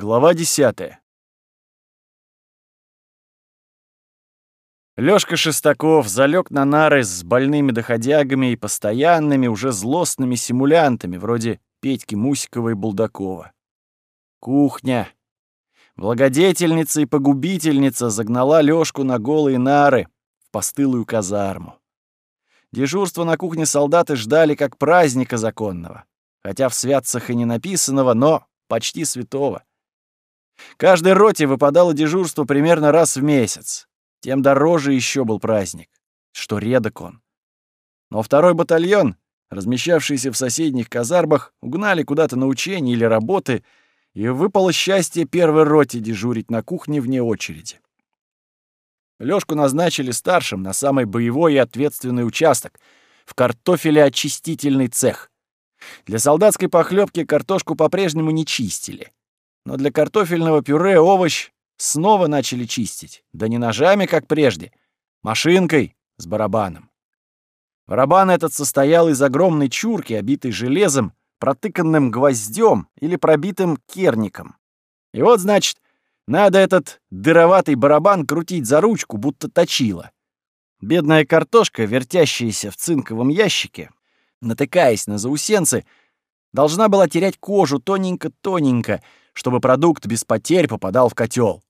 Глава 10. Лёшка Шестаков залег на нары с больными доходягами и постоянными, уже злостными симулянтами, вроде Петьки Мусикова и Булдакова. Кухня. Благодетельница и погубительница загнала Лёшку на голые нары в постылую казарму. Дежурство на кухне солдаты ждали как праздника законного, хотя в святцах и не написанного, но почти святого. Каждой роте выпадало дежурство примерно раз в месяц. Тем дороже еще был праздник, что редок он. Но второй батальон, размещавшийся в соседних казармах, угнали куда-то на учения или работы, и выпало счастье первой роте дежурить на кухне вне очереди. Лёшку назначили старшим на самый боевой и ответственный участок — в картофелеочистительный цех. Для солдатской похлебки картошку по-прежнему не чистили но для картофельного пюре овощ снова начали чистить. Да не ножами, как прежде, машинкой с барабаном. Барабан этот состоял из огромной чурки, обитой железом, протыканным гвоздем или пробитым керником. И вот, значит, надо этот дыроватый барабан крутить за ручку, будто точило. Бедная картошка, вертящаяся в цинковом ящике, натыкаясь на заусенцы, должна была терять кожу тоненько-тоненько, чтобы продукт без потерь попадал в котел.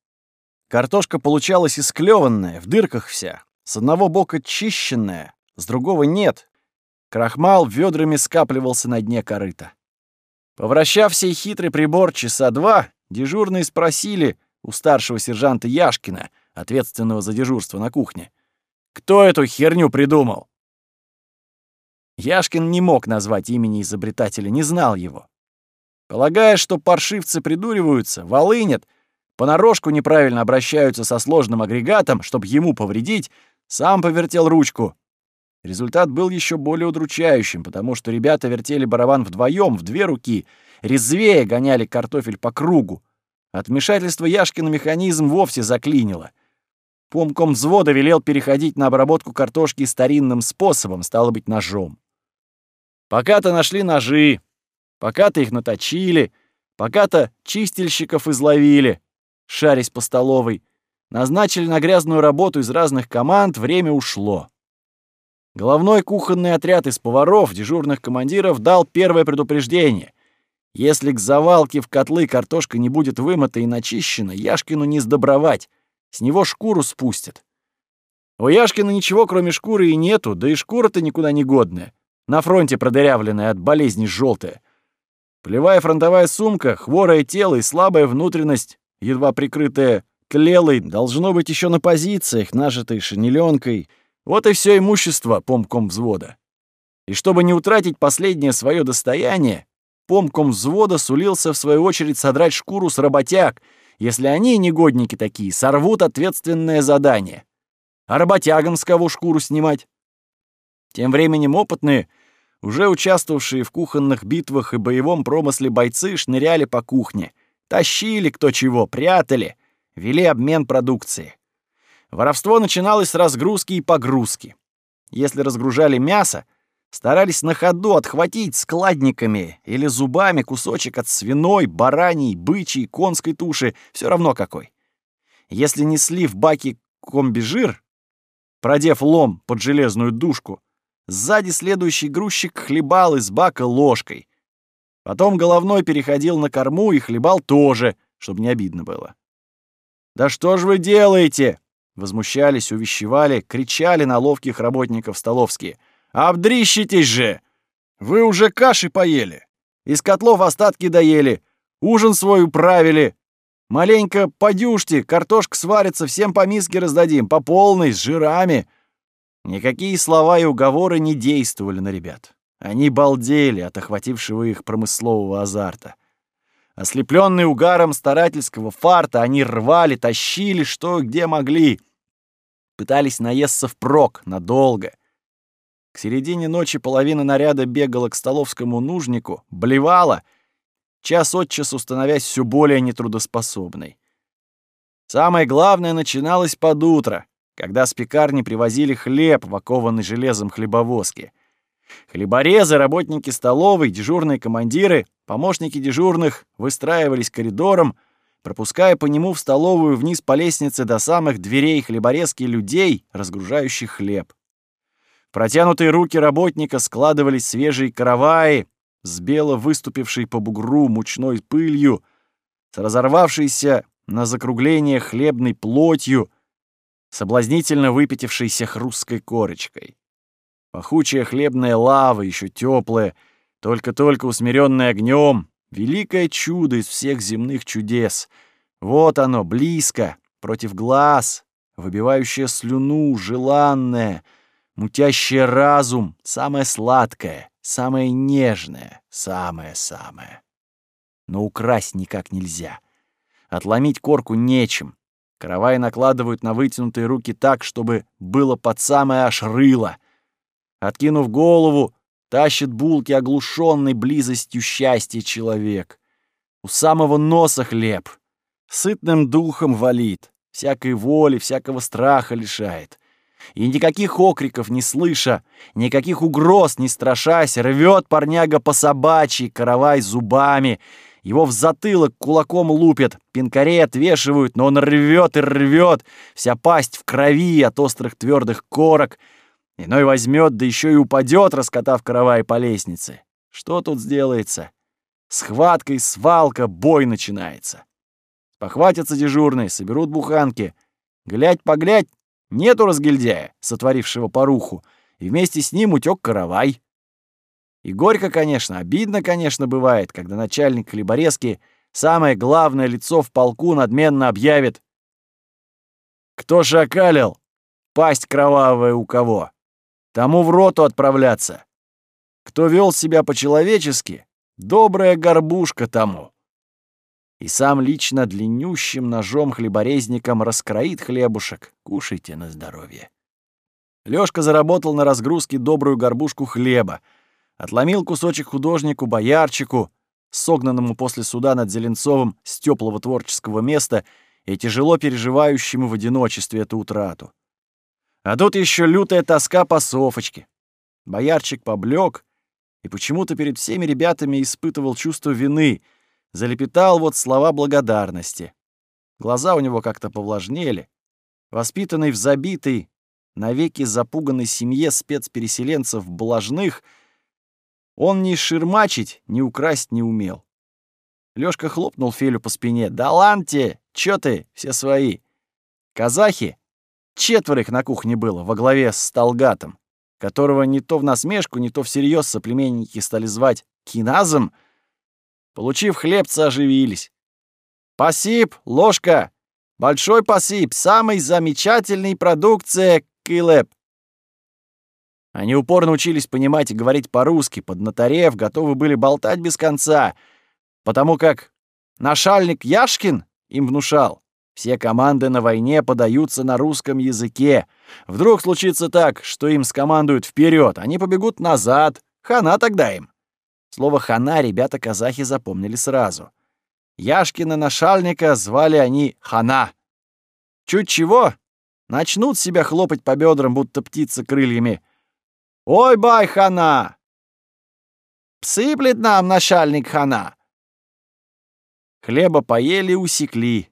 Картошка получалась исклеванная, в дырках вся, с одного бока чищенная, с другого нет. Крахмал ведрами скапливался на дне корыта. Повращав сей хитрый прибор часа два, дежурные спросили у старшего сержанта Яшкина, ответственного за дежурство на кухне, «Кто эту херню придумал?» Яшкин не мог назвать имени изобретателя, не знал его. Полагая, что паршивцы придуриваются, волынят, понарошку неправильно обращаются со сложным агрегатом, чтобы ему повредить, сам повертел ручку. Результат был еще более удручающим, потому что ребята вертели барабан вдвоем, в две руки, резвее гоняли картофель по кругу. От вмешательства Яшкина механизм вовсе заклинило. Помком взвода велел переходить на обработку картошки старинным способом, стало быть, ножом. Пока-то нашли ножи, Пока-то их наточили, пока-то чистильщиков изловили, шарясь по столовой. Назначили на грязную работу из разных команд, время ушло. Головной кухонный отряд из поваров, дежурных командиров дал первое предупреждение. Если к завалке в котлы картошка не будет вымыта и начищена, Яшкину не сдобровать, с него шкуру спустят. У Яшкина ничего, кроме шкуры, и нету, да и шкура-то никуда не годная. На фронте продырявленная от болезни желтая. Полевая фронтовая сумка, хворое тело и слабая внутренность, едва прикрытая тлелой, должно быть еще на позициях, нажитой шинеленкой. Вот и все имущество помком взвода. И чтобы не утратить последнее свое достояние, помком взвода сулился в свою очередь содрать шкуру с работяг, если они, негодники такие, сорвут ответственное задание. А работягам с кого шкуру снимать? Тем временем опытные — уже участвовавшие в кухонных битвах и боевом промысле бойцы шныряли по кухне, тащили кто чего, прятали, вели обмен продукции. Воровство начиналось с разгрузки и погрузки. Если разгружали мясо, старались на ходу отхватить складниками или зубами кусочек от свиной, бараньей, бычьей, конской туши, все равно какой. Если несли в баки комбижир, продев лом под железную дужку, Сзади следующий грузчик хлебал из бака ложкой. Потом головной переходил на корму и хлебал тоже, чтобы не обидно было. «Да что ж вы делаете?» Возмущались, увещевали, кричали на ловких работников столовские. «Обдрищитесь же! Вы уже каши поели, из котлов остатки доели, ужин свой управили. Маленько подюшьте, картошка сварится, всем по миске раздадим, по полной, с жирами. Никакие слова и уговоры не действовали на ребят. Они балдели от охватившего их промыслового азарта. Ослепленные угаром старательского фарта, они рвали, тащили, что где могли. Пытались наесться впрок, надолго. К середине ночи половина наряда бегала к столовскому нужнику, блевала, час от часу становясь все более нетрудоспособной. Самое главное начиналось под утро, когда с пекарни привозили хлеб в окованной железом хлебовозке. Хлеборезы, работники столовой, дежурные командиры, помощники дежурных выстраивались коридором, пропуская по нему в столовую вниз по лестнице до самых дверей хлеборезки людей, разгружающих хлеб. В протянутые руки работника складывались свежие караваи с бело выступившей по бугру мучной пылью, с разорвавшейся на закругление хлебной плотью, соблазнительно выпятившейся хрусткой корочкой. Пахучая хлебная лава, еще теплая, только-только усмиренная огнем, великое чудо из всех земных чудес. Вот оно, близко, против глаз, выбивающее слюну, желанное, мутящее разум, самое сладкое, самое нежное, самое-самое. Но украсть никак нельзя. Отломить корку нечем. Каравай накладывают на вытянутые руки так, чтобы было под самое аж рыло. Откинув голову, тащит булки оглушенный близостью счастья человек. У самого носа хлеб. Сытным духом валит, всякой воли, всякого страха лишает. И никаких окриков не слыша, никаких угроз не страшась, рвет парняга по собачьи, каравай зубами — его в затылок кулаком лупят, пинкарей отвешивают, но он рвет и рвет, вся пасть в крови от острых твердых корок. Иной возьмет, да еще и упадет, раскатав каравай по лестнице. Что тут сделается? Схватка и свалка, бой начинается. Похватятся дежурные, соберут буханки. Глядь-поглядь, нету разгильдяя, сотворившего поруху, и вместе с ним утек каравай. И горько, конечно, обидно, конечно, бывает, когда начальник хлеборезки, самое главное лицо в полку, надменно объявит «Кто шакалил? Пасть кровавая у кого? Тому в роту отправляться. Кто вел себя по-человечески, добрая горбушка тому». И сам лично длиннющим ножом хлеборезником раскроит хлебушек. Кушайте на здоровье. Лёшка заработал на разгрузке добрую горбушку хлеба — Отломил кусочек художнику, боярчику, согнанному после суда над Зеленцовым с теплого творческого места и тяжело переживающему в одиночестве эту утрату. А тут еще лютая тоска по Софочке. Боярчик поблек и почему-то перед всеми ребятами испытывал чувство вины, залепетал вот слова благодарности. Глаза у него как-то повлажнели. Воспитанный в забитой, навеки запуганной семье спецпереселенцев блажных — он ни ширмачить, ни украсть не умел. Лёшка хлопнул Фелю по спине. «Да ланте! Чё ты? Все свои!» Казахи, четверо их на кухне было, во главе с Талгатом, которого не то в насмешку, не то всерьез соплеменники стали звать Киназом, получив хлебца, оживились. «Пасип, ложка! Большой пасип! Самый замечательный продукция Килэп! Они упорно учились понимать и говорить по-русски, поднаторев, готовы были болтать без конца, потому как нашальник Яшкин им внушал. Все команды на войне подаются на русском языке. Вдруг случится так, что им скомандуют вперед, они побегут назад. Хана тогда им. Слово «хана» ребята-казахи запомнили сразу. Яшкина нашальника звали они Хана. Чуть чего, начнут себя хлопать по бедрам, будто птица крыльями, «Ой, бай, хана! Псыплет нам начальник хана!» Хлеба поели, усекли.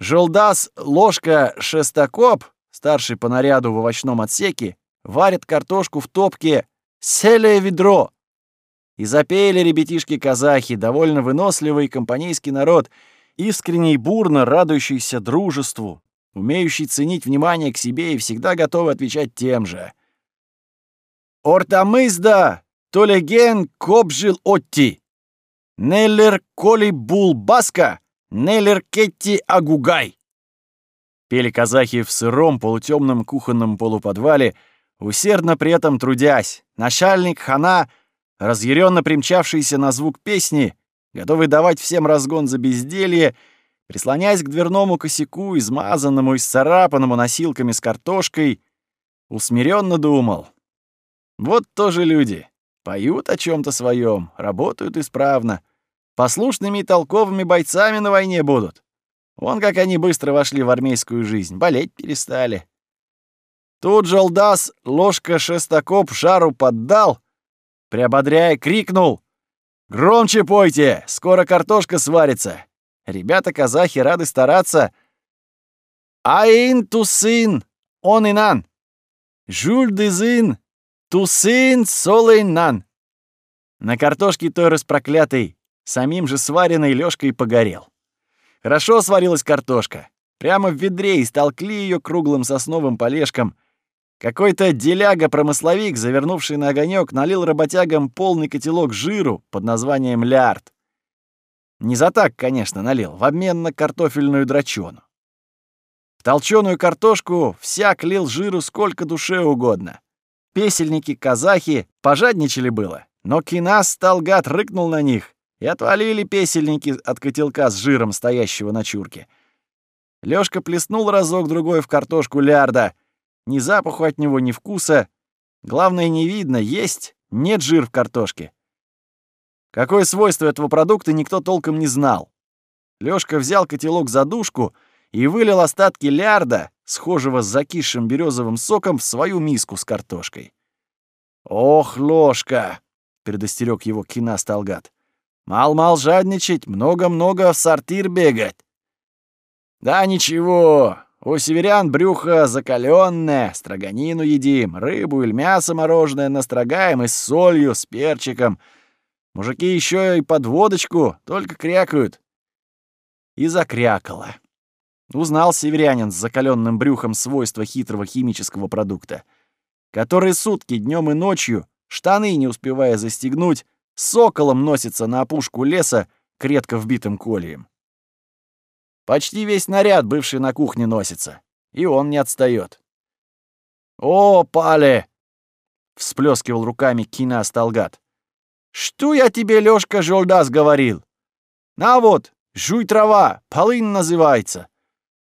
Желдас, ложка, шестокоп, старший по наряду в овощном отсеке, варит картошку в топке «Селее ведро!» И запели ребятишки-казахи, довольно выносливый компанейский народ, искренне и бурно радующийся дружеству, умеющий ценить внимание к себе и всегда готовый отвечать тем же — Ортамызда толеген кобжил отти. Неллер коли булбаска, неллер кетти агугай. Пели казахи в сыром полутемном кухонном полуподвале, усердно при этом трудясь. Начальник хана, разъяренно примчавшийся на звук песни, готовый давать всем разгон за безделье, прислоняясь к дверному косяку, измазанному и сцарапанному носилками с картошкой, усмиренно думал — вот тоже люди. Поют о чем то своем, работают исправно. Послушными и толковыми бойцами на войне будут. Вон как они быстро вошли в армейскую жизнь, болеть перестали. Тут Жолдас ложка шестокоп жару поддал, приободряя, крикнул. «Громче пойте, скоро картошка сварится. Ребята-казахи рады стараться. Аин тусин, он инан. Жульдызин, тусин солейнан. На картошке той распроклятой, самим же сваренной Лёшкой погорел. Хорошо сварилась картошка. Прямо в ведре истолкли ее круглым сосновым полежком. Какой-то деляга-промысловик, завернувший на огонек, налил работягам полный котелок жиру под названием лярд. Не за так, конечно, налил, в обмен на картофельную драчону. В толченую картошку всяк лил жиру сколько душе угодно. Песельники-казахи пожадничали было, но Кинас Талгат рыкнул на них, и отвалили песельники от котелка с жиром, стоящего на чурке. Лёшка плеснул разок-другой в картошку лярда. Ни запаху от него, ни вкуса. Главное, не видно, есть, нет жир в картошке. Какое свойство этого продукта, никто толком не знал. Лёшка взял котелок за душку и вылил остатки лярда, схожего с закисшим березовым соком, в свою миску с картошкой. «Ох, ложка!» — предостерег его Кина Сталгат. «Мал-мал жадничать, много-много в сортир бегать. Да ничего, у северян брюхо закаленное, строганину едим, рыбу или мясо мороженое настрогаем и с солью, с перчиком. Мужики еще и под водочку, только крякают. И закрякало. Узнал северянин с закаленным брюхом свойства хитрого химического продукта, который сутки днем и ночью, штаны не успевая застегнуть, соколом носится на опушку леса к редко вбитым кольям. Почти весь наряд бывший на кухне носится. И он не отстает. «О, Пале!» — всплескивал руками Кина Сталгат. «Что я тебе, Лёшка Жолдас, говорил? На вот, жуй трава, полынь называется.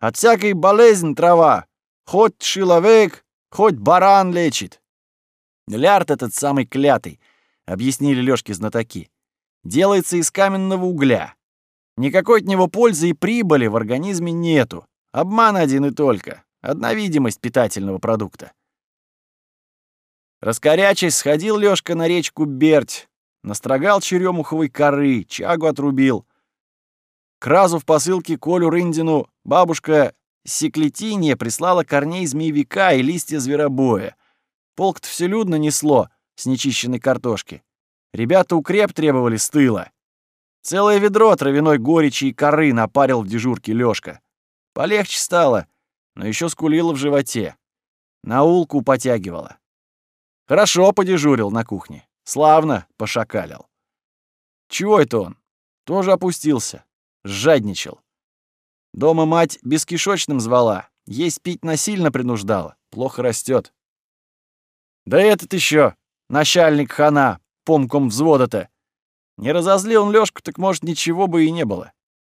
От всякой болезнь трава. Хоть человек, хоть баран лечит». Лярд этот самый клятый, объяснили Лёшке знатоки. Делается из каменного угля. Никакой от него пользы и прибыли в организме нету. Обман один и только. Одна видимость питательного продукта. Раскорячись, сходил Лёшка на речку Берть, настрогал черемуховой коры, чагу отрубил. К в посылке Колю Рындину бабушка Секлетинья прислала корней змеевика и листья зверобоя. Полк-то все людно несло с нечищенной картошки. Ребята укреп требовали с тыла. Целое ведро травяной горечи и коры напарил в дежурке Лёшка. Полегче стало, но еще скулило в животе. На улку потягивала. Хорошо подежурил на кухне. Славно пошакалил. Чего это он? Тоже опустился. Жадничал. Дома мать бескишочным звала. Есть пить насильно принуждала. Плохо растет. Да этот еще начальник хана, помком взвода-то, не разозли он Лёшку, так, может, ничего бы и не было.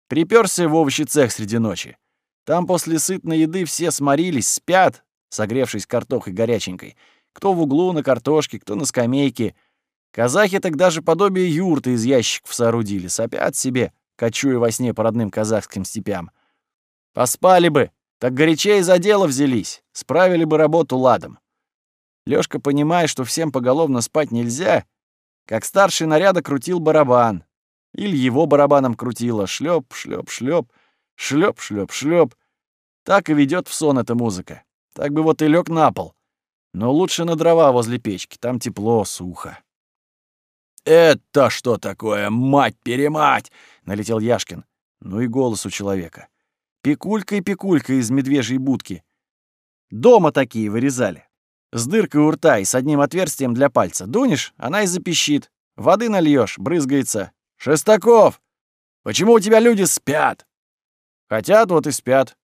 Припёрся в овощи цех среди ночи. Там после сытной еды все сморились, спят, согревшись картохой горяченькой. Кто в углу на картошке, кто на скамейке. Казахи тогда же подобие юрты из ящиков соорудили, сопят себе, кочуя во сне по родным казахским степям. Поспали бы, так горячее за дело взялись, справили бы работу ладом. Лёшка, понимая, что всем поголовно спать нельзя, как старший наряда крутил барабан. Или его барабаном крутило. Шлеп, шлеп, шлеп, шлеп, шлеп, шлеп. Так и ведет в сон эта музыка. Так бы вот и лег на пол. Но лучше на дрова возле печки. Там тепло, сухо. «Это что такое, мать-перемать?» — налетел Яшкин. Ну и голос у человека. Пикулька и пикулька из медвежьей будки. Дома такие вырезали. С дыркой у рта и с одним отверстием для пальца. Дунешь, она и запищит. Воды нальешь, брызгается. «Шестаков! Почему у тебя люди спят?» «Хотят, вот и спят.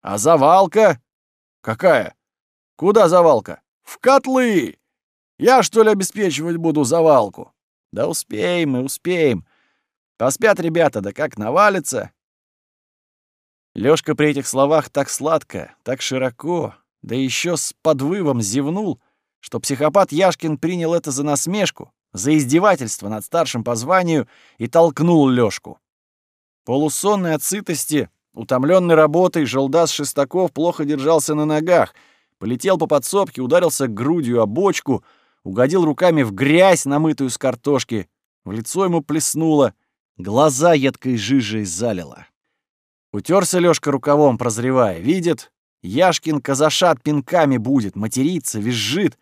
А завалка?» «Какая? Куда завалка?» «В котлы! Я, что ли, обеспечивать буду завалку?» «Да успеем мы, успеем. Поспят ребята, да как навалится!» Лёшка при этих словах так сладко, так широко, да еще с подвывом зевнул, что психопат Яшкин принял это за насмешку, за издевательство над старшим по званию и толкнул Лёшку. Полусонный от сытости, утомленный работой, Желдас Шестаков плохо держался на ногах, полетел по подсобке, ударился грудью о бочку, угодил руками в грязь, намытую с картошки, в лицо ему плеснуло, глаза едкой жижей залило. Утерся Лёшка рукавом, прозревая. Видит, Яшкин казашат пинками будет, матерится, визжит.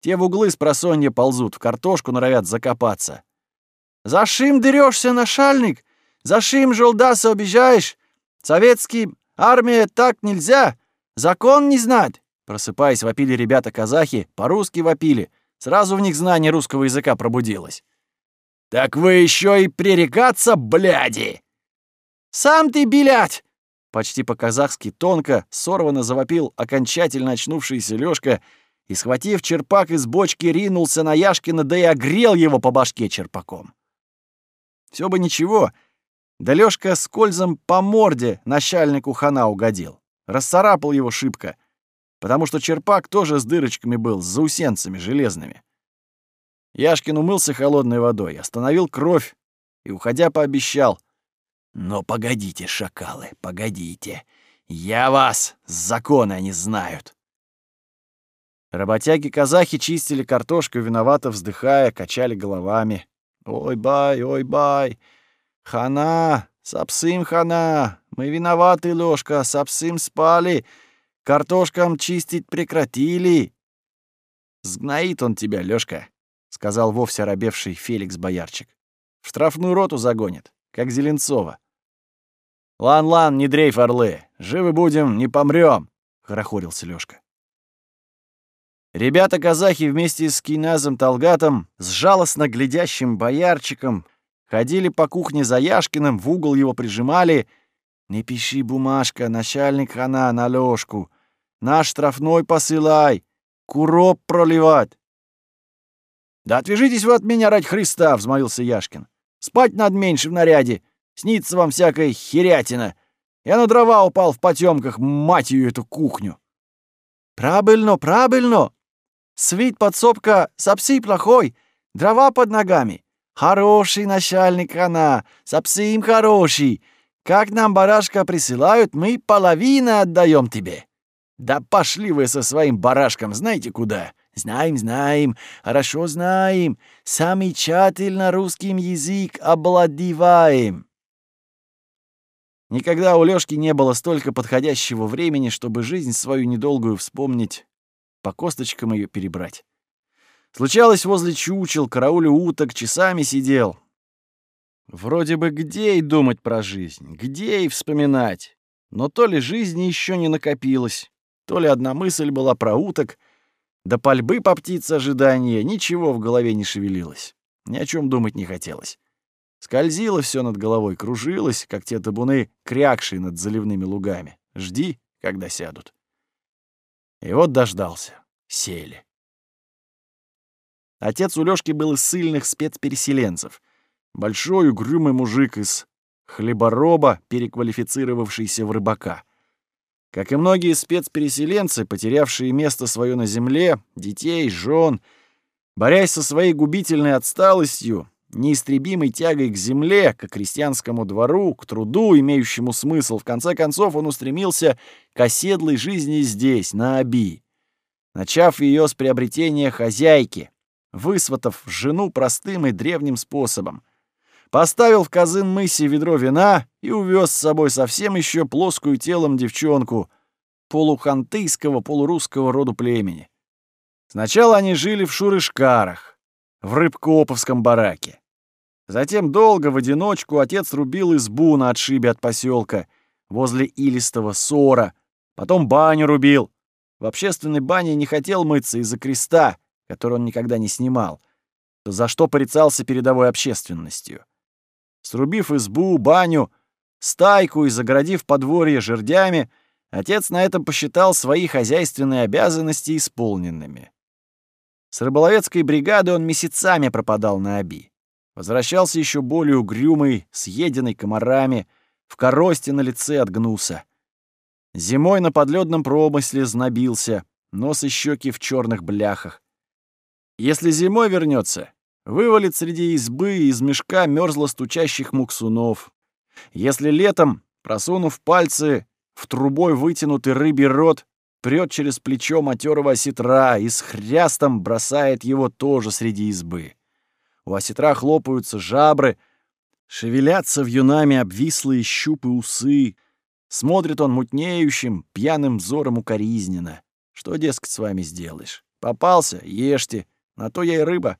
Те в углы с просонья ползут, в картошку норовят закопаться. «Зашим дырёшься, нашальник? Зашим жолдаса обижаешь? Советский армия так нельзя! Закон не знать!» Просыпаясь, вопили ребята-казахи, по-русски вопили. Сразу в них знание русского языка пробудилось. «Так вы еще и пререкаться, бляди!» «Сам ты, блядь!» Почти по-казахски тонко, сорвано завопил окончательно очнувшийся Лёшка и, схватив черпак из бочки, ринулся на Яшкина, да и огрел его по башке черпаком. Все бы ничего, да Лёшка скользом по морде начальнику хана угодил. Расцарапал его шибко, потому что черпак тоже с дырочками был, с заусенцами железными. Яшкин умылся холодной водой, остановил кровь и, уходя, пообещал. «Но погодите, шакалы, погодите. Я вас, законы они знают». Работяги-казахи чистили картошку, виновато вздыхая, качали головами. «Ой-бай, ой-бай! Хана, сапсым хана! Мы виноваты, Лёшка, сапсым спали, картошкам чистить прекратили!» «Сгноит он тебя, Лёшка!» сказал вовсе робевший Феликс Боярчик. В штрафную роту загонит, как Зеленцова. «Ла-ан, ла-ан, не дрейфь, орлы! Живы будем, не помрём!» — хорохорился Лёшка. Ребята-казахи вместе с Киназом Талгатом, с жалостно глядящим Боярчиком, ходили по кухне за Яшкиным, в угол его прижимали. «Не пиши, бумажка, начальник хана на Лёшку. Наш штрафной посылай, куроп проливать. «Да отвяжитесь вы от меня ради Христа!» — взмолился Яшкин. «Спать надо меньше в наряде. Снится вам всякая херятина. Я на дрова упал в потемках, мать ее, эту кухню!» «Правильно, правильно! Свит подсобка сапси плохой, дрова под ногами. Хороший начальник она, сапси им хороший. Как нам барашка присылают, мы половину отдаем тебе. Да пошли вы со своим барашком знаете куда!» Знаем, знаем, хорошо знаем. Сами тщательно русским язык обладеваем. Никогда у Лёшки не было столько подходящего времени, чтобы жизнь свою недолгую вспомнить, по косточкам ее перебрать. Случалось возле чучел, караулю уток, часами сидел. Вроде бы где и думать про жизнь, где и вспоминать. Но то ли жизни еще не накопилось, то ли одна мысль была про уток — до пальбы по птице ожидания ничего в голове не шевелилось. Ни о чем думать не хотелось. Скользило все над головой, кружилось, как те табуны, крякшие над заливными лугами. Жди, когда сядут. И вот дождался. Сели. Отец у Лёшки был из сильных спецпереселенцев. Большой угрюмый мужик из хлебороба, переквалифицировавшийся в рыбака — как и многие спецпереселенцы, потерявшие место свое на земле, детей, жен, борясь со своей губительной отсталостью, неистребимой тягой к земле, к крестьянскому двору, к труду, имеющему смысл, в конце концов он устремился к оседлой жизни здесь, на Аби, начав ее с приобретения хозяйки, высватав жену простым и древним способом — поставил в казын мысе ведро вина и увез с собой совсем еще плоскую телом девчонку полухантыйского, полурусского роду племени. Сначала они жили в Шурышкарах, в Рыбкоповском бараке. Затем долго в одиночку отец рубил избу на отшибе от поселка возле илистого сора, потом баню рубил. В общественной бане не хотел мыться из-за креста, который он никогда не снимал, за что порицался передовой общественностью. Срубив избу, баню, стайку и загородив подворье жердями, отец на этом посчитал свои хозяйственные обязанности исполненными. С рыболовецкой бригады он месяцами пропадал на оби. Возвращался еще более угрюмый, съеденный комарами, в коросте на лице от гнуса. Зимой на подледном промысле знобился, нос и щеки в черных бляхах. Если зимой вернется, Вывалит среди избы из мешка мерзло стучащих муксунов. Если летом, просунув пальцы в трубой вытянутый рыбий рот, прет через плечо матерого осетра и с хрястом бросает его тоже среди избы. У осетра хлопаются жабры, шевелятся в юнами обвислые щупы усы, Смотрит он мутнеющим, пьяным взором укоризненно. Что, дескать, с вами сделаешь? Попался? Ешьте. На то я и рыба.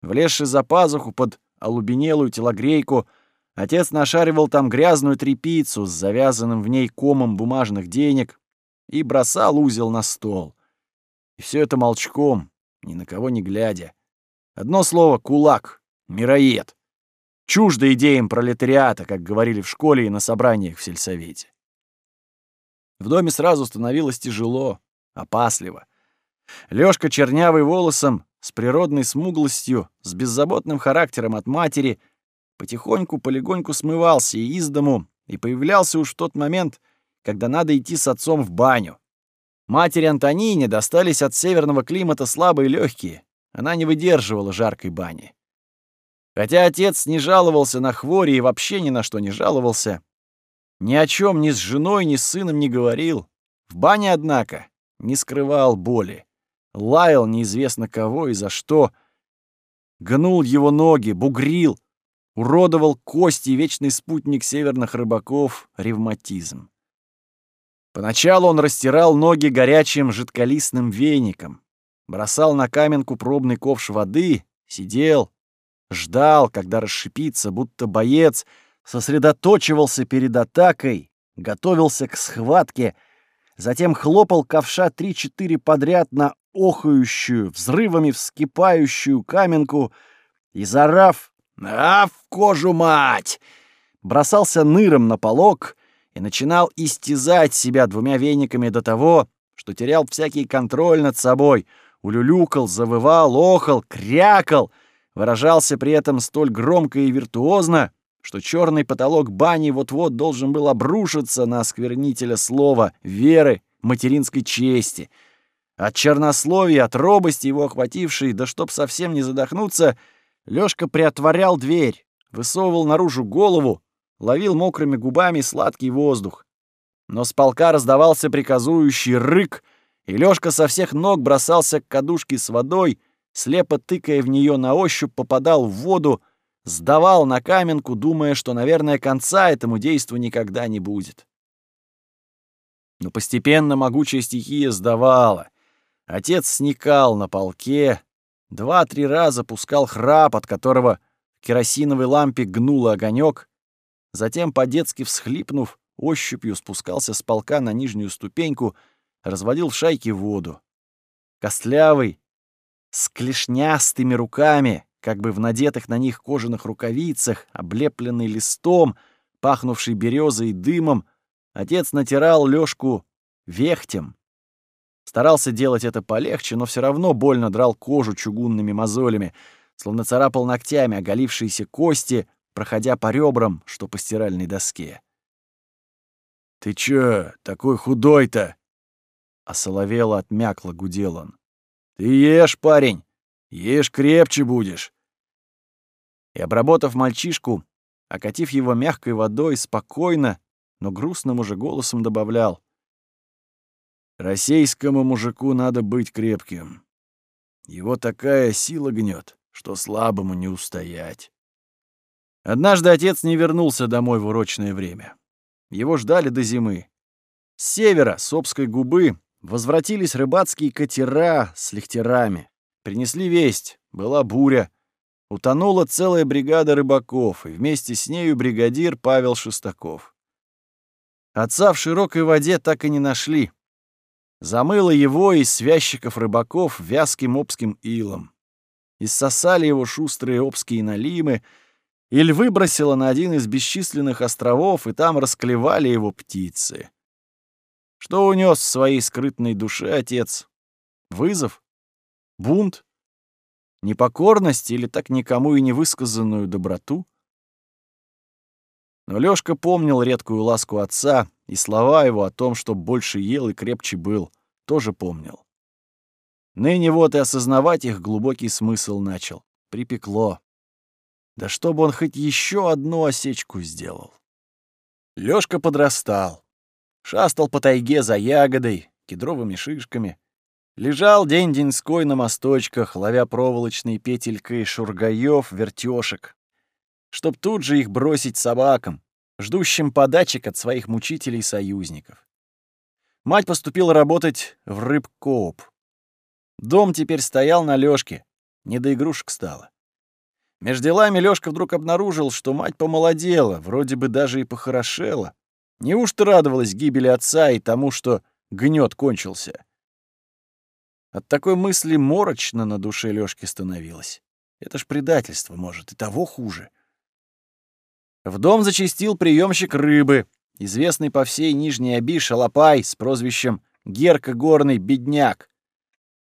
Влезший за пазуху под олубенелую телогрейку, отец нашаривал там грязную тряпицу с завязанным в ней комом бумажных денег и бросал узел на стол. И все это молчком, ни на кого не глядя. Одно слово — кулак, мироед. Чуждо идеям пролетариата, как говорили в школе и на собраниях в сельсовете. В доме сразу становилось тяжело, опасливо. Лёшка, чернявый волосом, с природной смуглостью, с беззаботным характером от матери, потихоньку, полегоньку смывался и из дому, и появлялся уж в тот момент, когда надо идти с отцом в баню. Матери Антонине достались от северного климата слабые легкие, она не выдерживала жаркой бани. Хотя отец не жаловался на хвори и вообще ни на что не жаловался, ни о чем ни с женой, ни с сыном не говорил. В бане, однако, не скрывал боли. Лаял неизвестно кого и за что. Гнул его ноги, бугрил, уродовал кости вечный спутник северных рыбаков — ревматизм. Поначалу он растирал ноги горячим жидколистным веником, бросал на каменку пробный ковш воды, сидел, ждал, когда расшипится, будто боец, сосредоточивался перед атакой, готовился к схватке, затем хлопал ковша три-четыре подряд на охающую, взрывами вскипающую каменку и, зарав «А, в кожу, мать!» бросался ныром на полок и начинал истязать себя двумя вениками до того, что терял всякий контроль над собой, улюлюкал, завывал, охал, крякал — выражался при этом столь громко и виртуозно, что черный потолок бани вот-вот должен был обрушиться на осквернителя слова, веры, материнской чести. От чернословия, от робости его охватившей, да чтоб совсем не задохнуться, Лёшка приотворял дверь, высовывал наружу голову, ловил мокрыми губами сладкий воздух. Но с полка раздавался приказующий рык, и Лёшка со всех ног бросался к кадушке с водой, слепо тыкая в нее на ощупь, попадал в воду, сдавал на каменку, думая, что, наверное, конца этому действу никогда не будет. Но постепенно могучая стихия сдавала. Отец сникал на полке, два-три раза пускал храп, от которого в керосиновой лампе гнуло огонек, затем, по-детски всхлипнув, ощупью спускался с полка на нижнюю ступеньку, разводил в шайке воду. Костлявый, с клешнястыми руками, как бы в надетых на них кожаных рукавицах, облепленный листом, пахнувший березой и дымом, отец натирал Лёшку вехтем. Старался делать это полегче, но все равно больно драл кожу чугунными мозолями, словно царапал ногтями оголившиеся кости, проходя по ребрам, что по стиральной доске. «Ты чё, такой худой-то?» А соловело отмякло гудел он. Ты ешь, парень, ешь крепче будешь. И обработав мальчишку, окатив его мягкой водой, спокойно, но грустным уже голосом добавлял. Российскому мужику надо быть крепким. Его такая сила гнет, что слабому не устоять. Однажды отец не вернулся домой в урочное время. Его ждали до зимы. С севера, с Обской губы, Возвратились рыбацкие катера с лихтерами. Принесли весть. Была буря. Утонула целая бригада рыбаков, и вместе с нею бригадир Павел Шестаков. Отца в широкой воде так и не нашли. Замыло его из связчиков рыбаков вязким обским илом. Иссосали его шустрые обские налимы, или выбросило на один из бесчисленных островов, и там расклевали его птицы. Что унес в своей скрытной душе отец? Вызов? Бунт? Непокорность или так никому и не высказанную доброту? Но Лёшка помнил редкую ласку отца, и слова его о том, что больше ел и крепче был, тоже помнил. Ныне вот и осознавать их глубокий смысл начал. Припекло. Да чтобы он хоть еще одну осечку сделал. Лёшка подрастал. Шастал по тайге за ягодой, кедровыми шишками. Лежал день-деньской на мосточках, ловя проволочной петелькой шургаёв, вертёшек, чтоб тут же их бросить собакам, ждущим подачек от своих мучителей-союзников. Мать поступила работать в рыбкооп. Дом теперь стоял на Лёшке, не до игрушек стало. Между делами Лёшка вдруг обнаружил, что мать помолодела, вроде бы даже и похорошела. Неужто радовалась гибели отца и тому, что гнёт кончился? От такой мысли морочно на душе Лёшки становилось. Это ж предательство, может, и того хуже. В дом зачастил приемщик рыбы, известный по всей Нижней Оби шалопай с прозвищем Герка Горный Бедняк,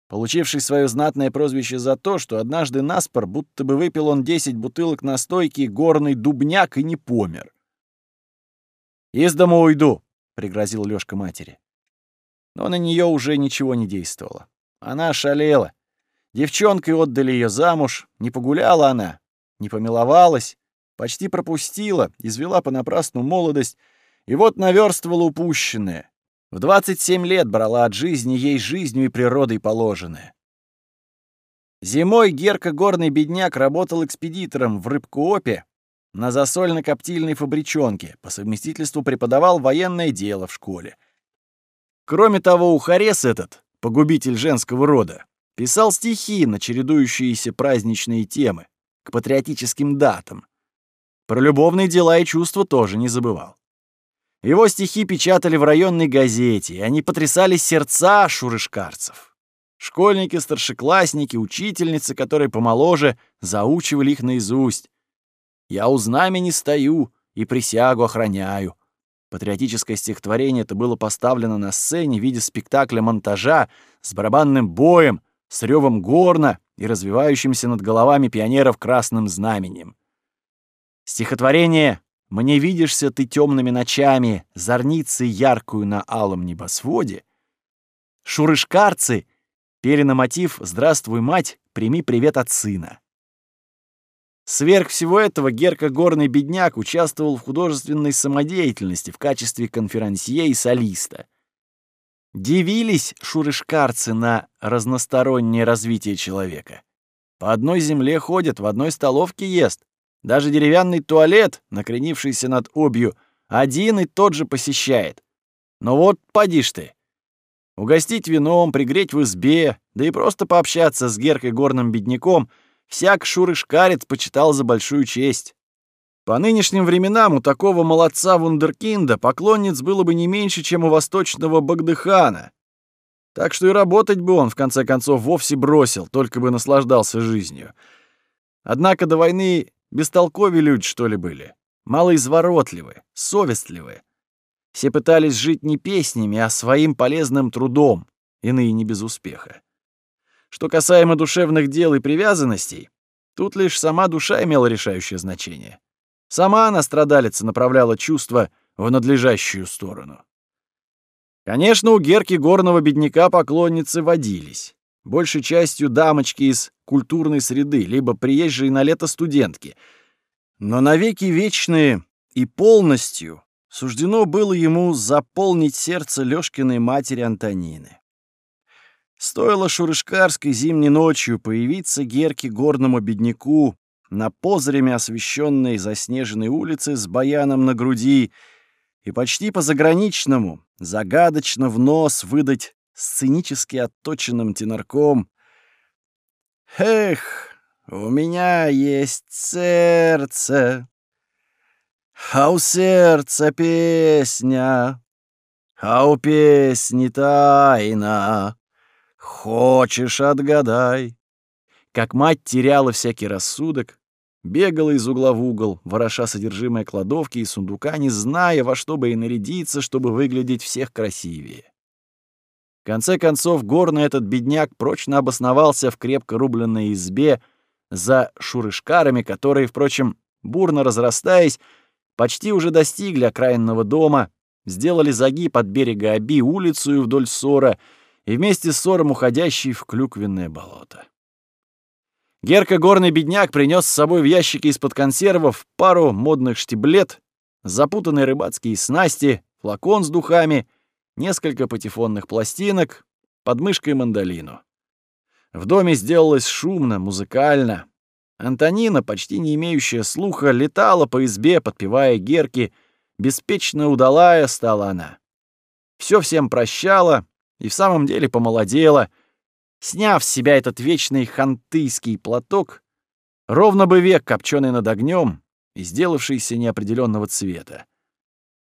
получивший свое знатное прозвище за то, что однажды наспор, будто бы выпил он 10 бутылок настойки Горный Дубняк и не помер. «Из дома уйду», — пригрозил Лёшка матери. Но на нее уже ничего не действовало. Она ошалела. Девчонкой отдали ее замуж, не погуляла она, не помиловалась, почти пропустила, извела понапрасну молодость, и вот наверстывала упущенное. В 27 лет брала от жизни ей жизнью и природой положенное. Зимой Герка Горный Бедняк работал экспедитором в Рыбкоопе на засольно-коптильной фабричонке, по совместительству преподавал военное дело в школе. Кроме того, Ухарес этот, погубитель женского рода, писал стихи на чередующиеся праздничные темы, к патриотическим датам. Про любовные дела и чувства тоже не забывал. Его стихи печатали в районной газете, и они потрясали сердца шурышкарцев. Школьники, старшеклассники, учительницы, которые помоложе, заучивали их наизусть. «Я у знамени стою и присягу охраняю». Патриотическое стихотворение это было поставлено на сцене в виде спектакля-монтажа с барабанным боем, с ревом горна и развивающимся над головами пионеров красным знаменем. Стихотворение «Мне видишься ты темными ночами, зорницей яркую на алом небосводе» шурышкарцы пели на мотив «Здравствуй, мать, прими привет от сына». Сверх всего этого Герка Горный Бедняк участвовал в художественной самодеятельности в качестве конферансье и солиста. Дивились шурышкарцы на разностороннее развитие человека. По одной земле ходят, в одной столовке ест. Даже деревянный туалет, накренившийся над обью, один и тот же посещает. Но вот поди ж ты. Угостить вином, пригреть в избе, да и просто пообщаться с Геркой горным бедняком всяк шурышкарец почитал за большую честь. По нынешним временам у такого молодца вундеркинда поклонниц было бы не меньше, чем у восточного Багдыхана. Так что и работать бы он, в конце концов, вовсе бросил, только бы наслаждался жизнью. Однако до войны бестолковые люди, что ли, были. Малоизворотливы, совестливы. Все пытались жить не песнями, а своим полезным трудом, иные не без успеха. Что касаемо душевных дел и привязанностей, тут лишь сама душа имела решающее значение. Сама она, страдалица, направляла чувства в надлежащую сторону. Конечно, у Герки горного бедняка поклонницы водились. Большей частью дамочки из культурной среды, либо приезжие на лето студентки. Но навеки вечные и полностью суждено было ему заполнить сердце Лёшкиной матери Антонины. Стоило шурышкарской зимней ночью появиться Герке горному бедняку на позрями освещенной заснеженной улице с баяном на груди и почти по-заграничному, загадочно в нос выдать сценически отточенным тенорком «Эх, у меня есть сердце, а у сердца песня, а у песни тайна, хочешь отгадай». Как мать теряла всякий рассудок, Бегала из угла в угол, вороша содержимое кладовки и сундука, не зная, во что бы и нарядиться, чтобы выглядеть всех красивее. В конце концов, горный этот бедняк прочно обосновался в крепко рубленной избе за шурышкарами, которые, впрочем, бурно разрастаясь, почти уже достигли окраинного дома, сделали загиб от берега Оби улицу и вдоль Сора, и вместе с Сором уходящий в клюквенное болото. Герка горный бедняк принес с собой в ящике из-под консервов пару модных штиблет, запутанные рыбацкие снасти, флакон с духами, несколько патефонных пластинок, под мышкой мандолину. В доме сделалось шумно, музыкально. Антонина, почти не имеющая слуха, летала по избе, подпевая Герке, Беспечно удалая стала она. Все всем прощала и в самом деле помолодела. Сняв с себя этот вечный хантыйский платок, ровно бы век копченый над огнем и сделавшийся неопределенного цвета.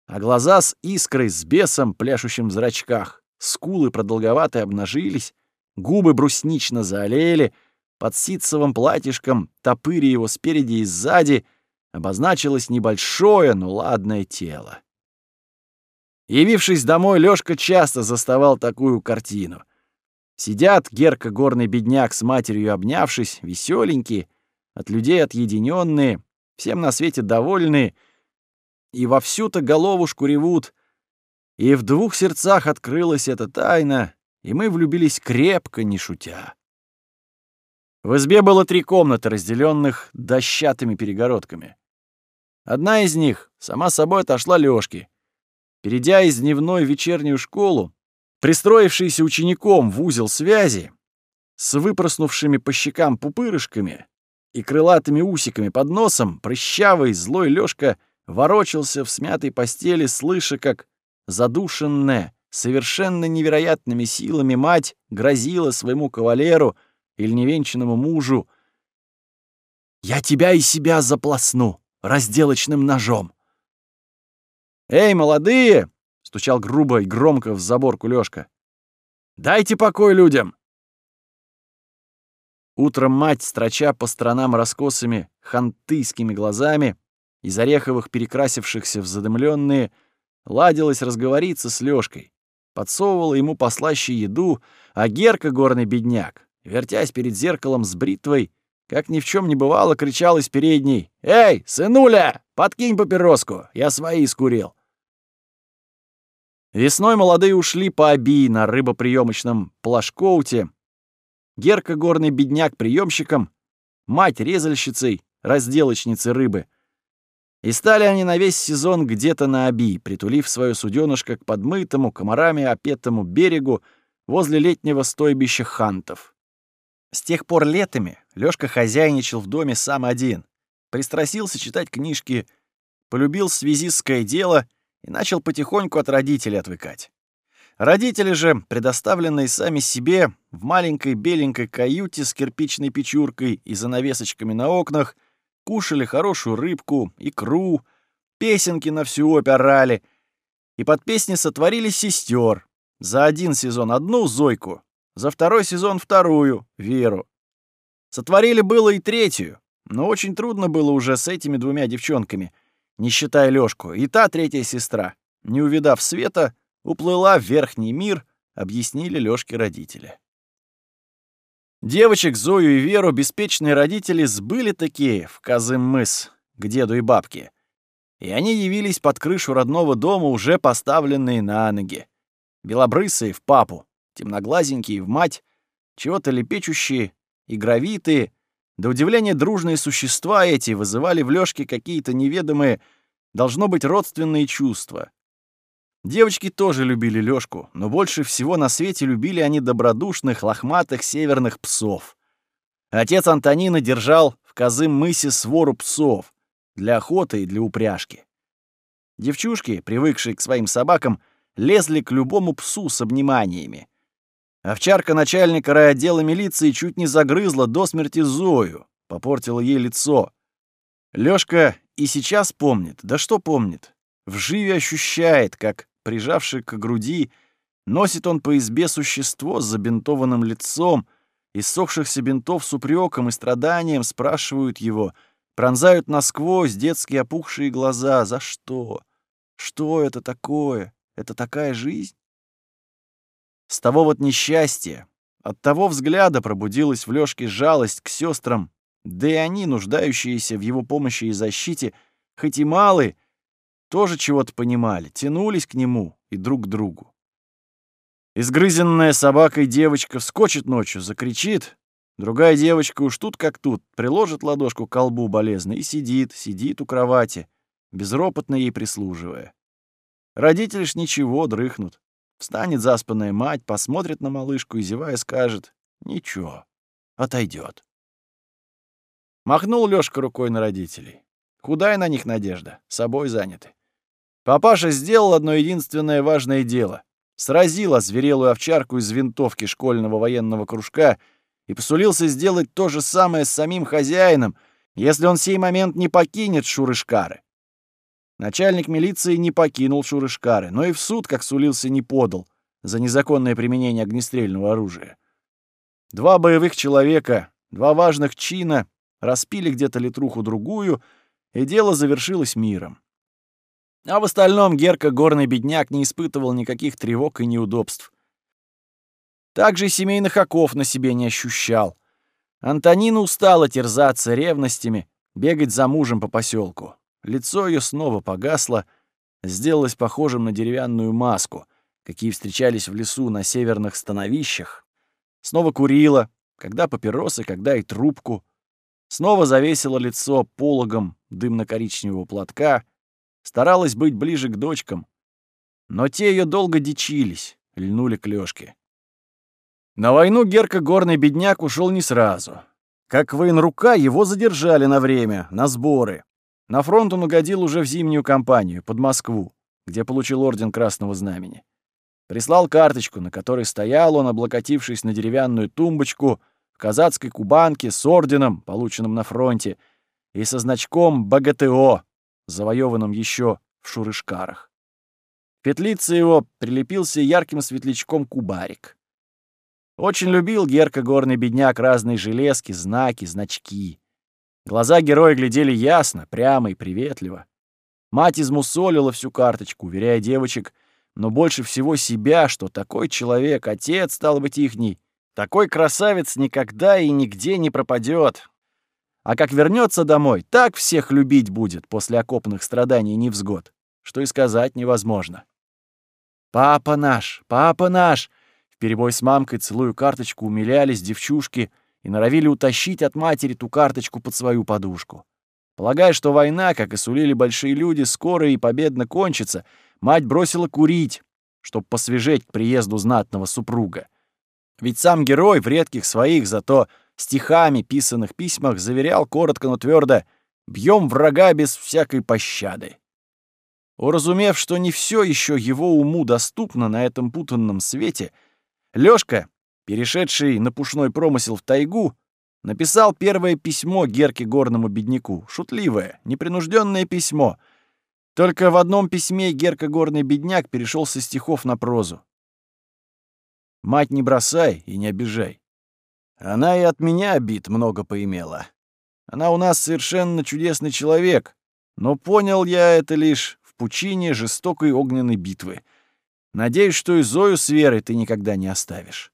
А глаза с искрой, с бесом, пляшущим в зрачках, скулы продолговатые обнажились, губы бруснично заолели, под ситцевым платьишком, топыри его спереди и сзади, обозначилось небольшое, но ладное тело. Явившись домой, Лёшка часто заставал такую картину. Сидят Герка горный бедняк с матерью обнявшись, веселенькие, от людей отъединенные, всем на свете довольные, и во всю-то головушку ревут. И в двух сердцах открылась эта тайна, и мы влюбились крепко, не шутя. В избе было три комнаты, разделенных дощатыми перегородками. Одна из них сама собой отошла Лёшке. Перейдя из дневной в вечернюю школу, пристроившийся учеником в узел связи, с выпроснувшими по щекам пупырышками и крылатыми усиками под носом, прыщавый, злой Лёшка ворочался в смятой постели, слыша, как задушенная, совершенно невероятными силами мать грозила своему кавалеру — или невенчанному мужу, «Я тебя и себя заплосну разделочным ножом!» «Эй, молодые!» — стучал грубо и громко в заборку Лёшка. «Дайте покой людям!» Утром мать, строча по сторонам раскосыми хантыйскими глазами, из ореховых перекрасившихся в задымленные, ладилась разговориться с Лёшкой, подсовывала ему послаще еду, а Герка, горный бедняк, вертясь перед зеркалом с бритвой, как ни в чем не бывало, кричал из передней. «Эй, сынуля, подкинь папироску, я свои скурил». Весной молодые ушли по оби на рыбоприемочном плашкоуте. Герка горный бедняк приемщиком, мать резальщицей, разделочницей рыбы. И стали они на весь сезон где-то на оби, притулив свое суденышко к подмытому, комарами опетому берегу возле летнего стойбища хантов. С тех пор летами Лёшка хозяйничал в доме сам один, пристрастился читать книжки, полюбил связистское дело и начал потихоньку от родителей отвыкать. Родители же, предоставленные сами себе, в маленькой беленькой каюте с кирпичной печуркой и занавесочками на окнах, кушали хорошую рыбку, икру, песенки на всю опь орали, и под песни сотворили сестер. За один сезон одну Зойку, за второй сезон вторую, Веру. Сотворили было и третью, но очень трудно было уже с этими двумя девчонками, не считая Лёшку. И та третья сестра, не увидав света, уплыла в верхний мир, объяснили Лёшке родители. Девочек Зою и Веру беспечные родители сбыли такие в Казым-мыс к деду и бабке. И они явились под крышу родного дома, уже поставленные на ноги. Белобрысые в папу, темноглазенькие в мать, чего-то лепечущие, игровитые, до удивления дружные существа эти вызывали в Лёшке какие-то неведомые, должно быть, родственные чувства. Девочки тоже любили Лёшку, но больше всего на свете любили они добродушных, лохматых северных псов. Отец Антонина держал в Козым мысе свору псов для охоты и для упряжки. Девчушки, привыкшие к своим собакам, лезли к любому псу с обниманиями, Овчарка начальника райотдела милиции чуть не загрызла до смерти Зою, попортила ей лицо. Лёшка и сейчас помнит, да что помнит, вживе ощущает, как, прижавший к груди, носит он по избе существо с забинтованным лицом, из сохшихся бинтов с упреком и страданием спрашивают его, пронзают насквозь детские опухшие глаза. За что? Что это такое? Это такая жизнь? С того вот несчастья, от того взгляда пробудилась в Лёшке жалость к сестрам, да и они, нуждающиеся в его помощи и защите, хоть и малые, тоже чего-то понимали, тянулись к нему и друг к другу. Изгрызенная собакой девочка вскочит ночью, закричит. Другая девочка уж тут как тут, приложит ладошку к колбу болезно и сидит, сидит у кровати, безропотно ей прислуживая. Родители ж ничего, дрыхнут. Встанет заспанная мать, посмотрит на малышку и, зевая, скажет «Ничего, отойдет. Махнул Лёшка рукой на родителей. Худая на них надежда, собой заняты. Папаша сделал одно единственное важное дело. Сразил озверелую овчарку из винтовки школьного военного кружка и посулился сделать то же самое с самим хозяином, если он сей момент не покинет Шурышкары. Начальник милиции не покинул Шурышкары, но и в суд, как сулился, не подал за незаконное применение огнестрельного оружия. Два боевых человека, два важных чина распили где-то литруху другую, и дело завершилось миром. А в остальном Герка горный бедняк не испытывал никаких тревог и неудобств. Также семейных оков на себе не ощущал. Антонина устала терзаться ревностями, бегать за мужем по поселку. Лицо ее снова погасло, сделалось похожим на деревянную маску, какие встречались в лесу на северных становищах. Снова курила, когда папиросы, когда и трубку. Снова завесила лицо пологом дымно-коричневого платка, старалась быть ближе к дочкам. Но те ее долго дичились, льнули к Лёшке. На войну Герка горный бедняк ушел не сразу. Как военрука его задержали на время, на сборы. На фронт он угодил уже в зимнюю кампанию, под Москву, где получил орден Красного Знамени. Прислал карточку, на которой стоял он, облокотившись на деревянную тумбочку, в казацкой кубанке с орденом, полученным на фронте, и со значком БГТО, завоеванным еще в Шурышкарах. В петлице его прилепился ярким светлячком кубарик. Очень любил Герка горный бедняк разные железки, знаки, значки. Глаза героя глядели ясно, прямо и приветливо. Мать измусолила всю карточку, уверяя девочек, но больше всего себя, что такой человек, отец, стал быть, ихний, такой красавец никогда и нигде не пропадет. А как вернется домой, так всех любить будет после окопных страданий и невзгод, что и сказать невозможно. «Папа наш! Папа наш!» В перебой с мамкой целую карточку умилялись девчушки — и норовили утащить от матери ту карточку под свою подушку. Полагая, что война, как и сулили большие люди, скоро и победно кончится, мать бросила курить, чтобы посвежеть к приезду знатного супруга. Ведь сам герой в редких своих, зато стихами писанных письмах заверял коротко, но твердо «бьем врага без всякой пощады». Уразумев, что не все еще его уму доступно на этом путанном свете, Лёшка, перешедший на пушной промысел в тайгу, написал первое письмо Герке горному бедняку, шутливое, непринужденное письмо. Только в одном письме Герка горный бедняк перешел со стихов на прозу. «Мать не бросай и не обижай. Она и от меня обид много поимела. Она у нас совершенно чудесный человек, но понял я это лишь в пучине жестокой огненной битвы. Надеюсь, что и Зою с Верой ты никогда не оставишь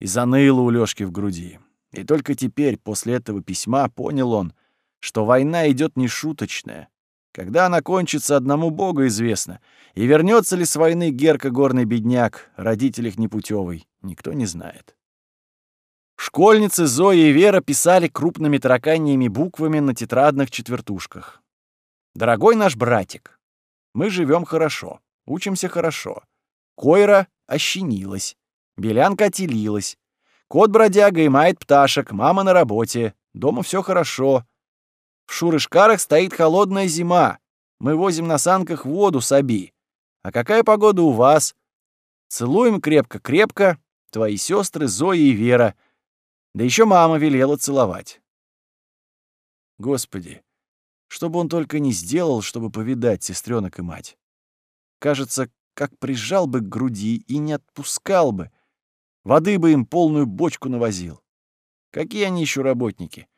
и заныло у Лёшки в груди. И только теперь, после этого письма, понял он, что война идет не шуточная. Когда она кончится, одному Богу известно. И вернется ли с войны Герка горный бедняк, родитель их непутевый, никто не знает. Школьницы Зоя и Вера писали крупными тараканьями буквами на тетрадных четвертушках. «Дорогой наш братик, мы живем хорошо, учимся хорошо. Койра ощенилась. Белянка отелилась. Кот-бродяга и мает пташек, мама на работе. Дома все хорошо. В Шурышкарах стоит холодная зима. Мы возим на санках воду с Аби. А какая погода у вас? Целуем крепко-крепко. Твои сестры Зоя и Вера. Да еще мама велела целовать. Господи, что бы он только не сделал, чтобы повидать сестренок и мать. Кажется, как прижал бы к груди и не отпускал бы, Воды бы им полную бочку навозил. Какие они еще работники?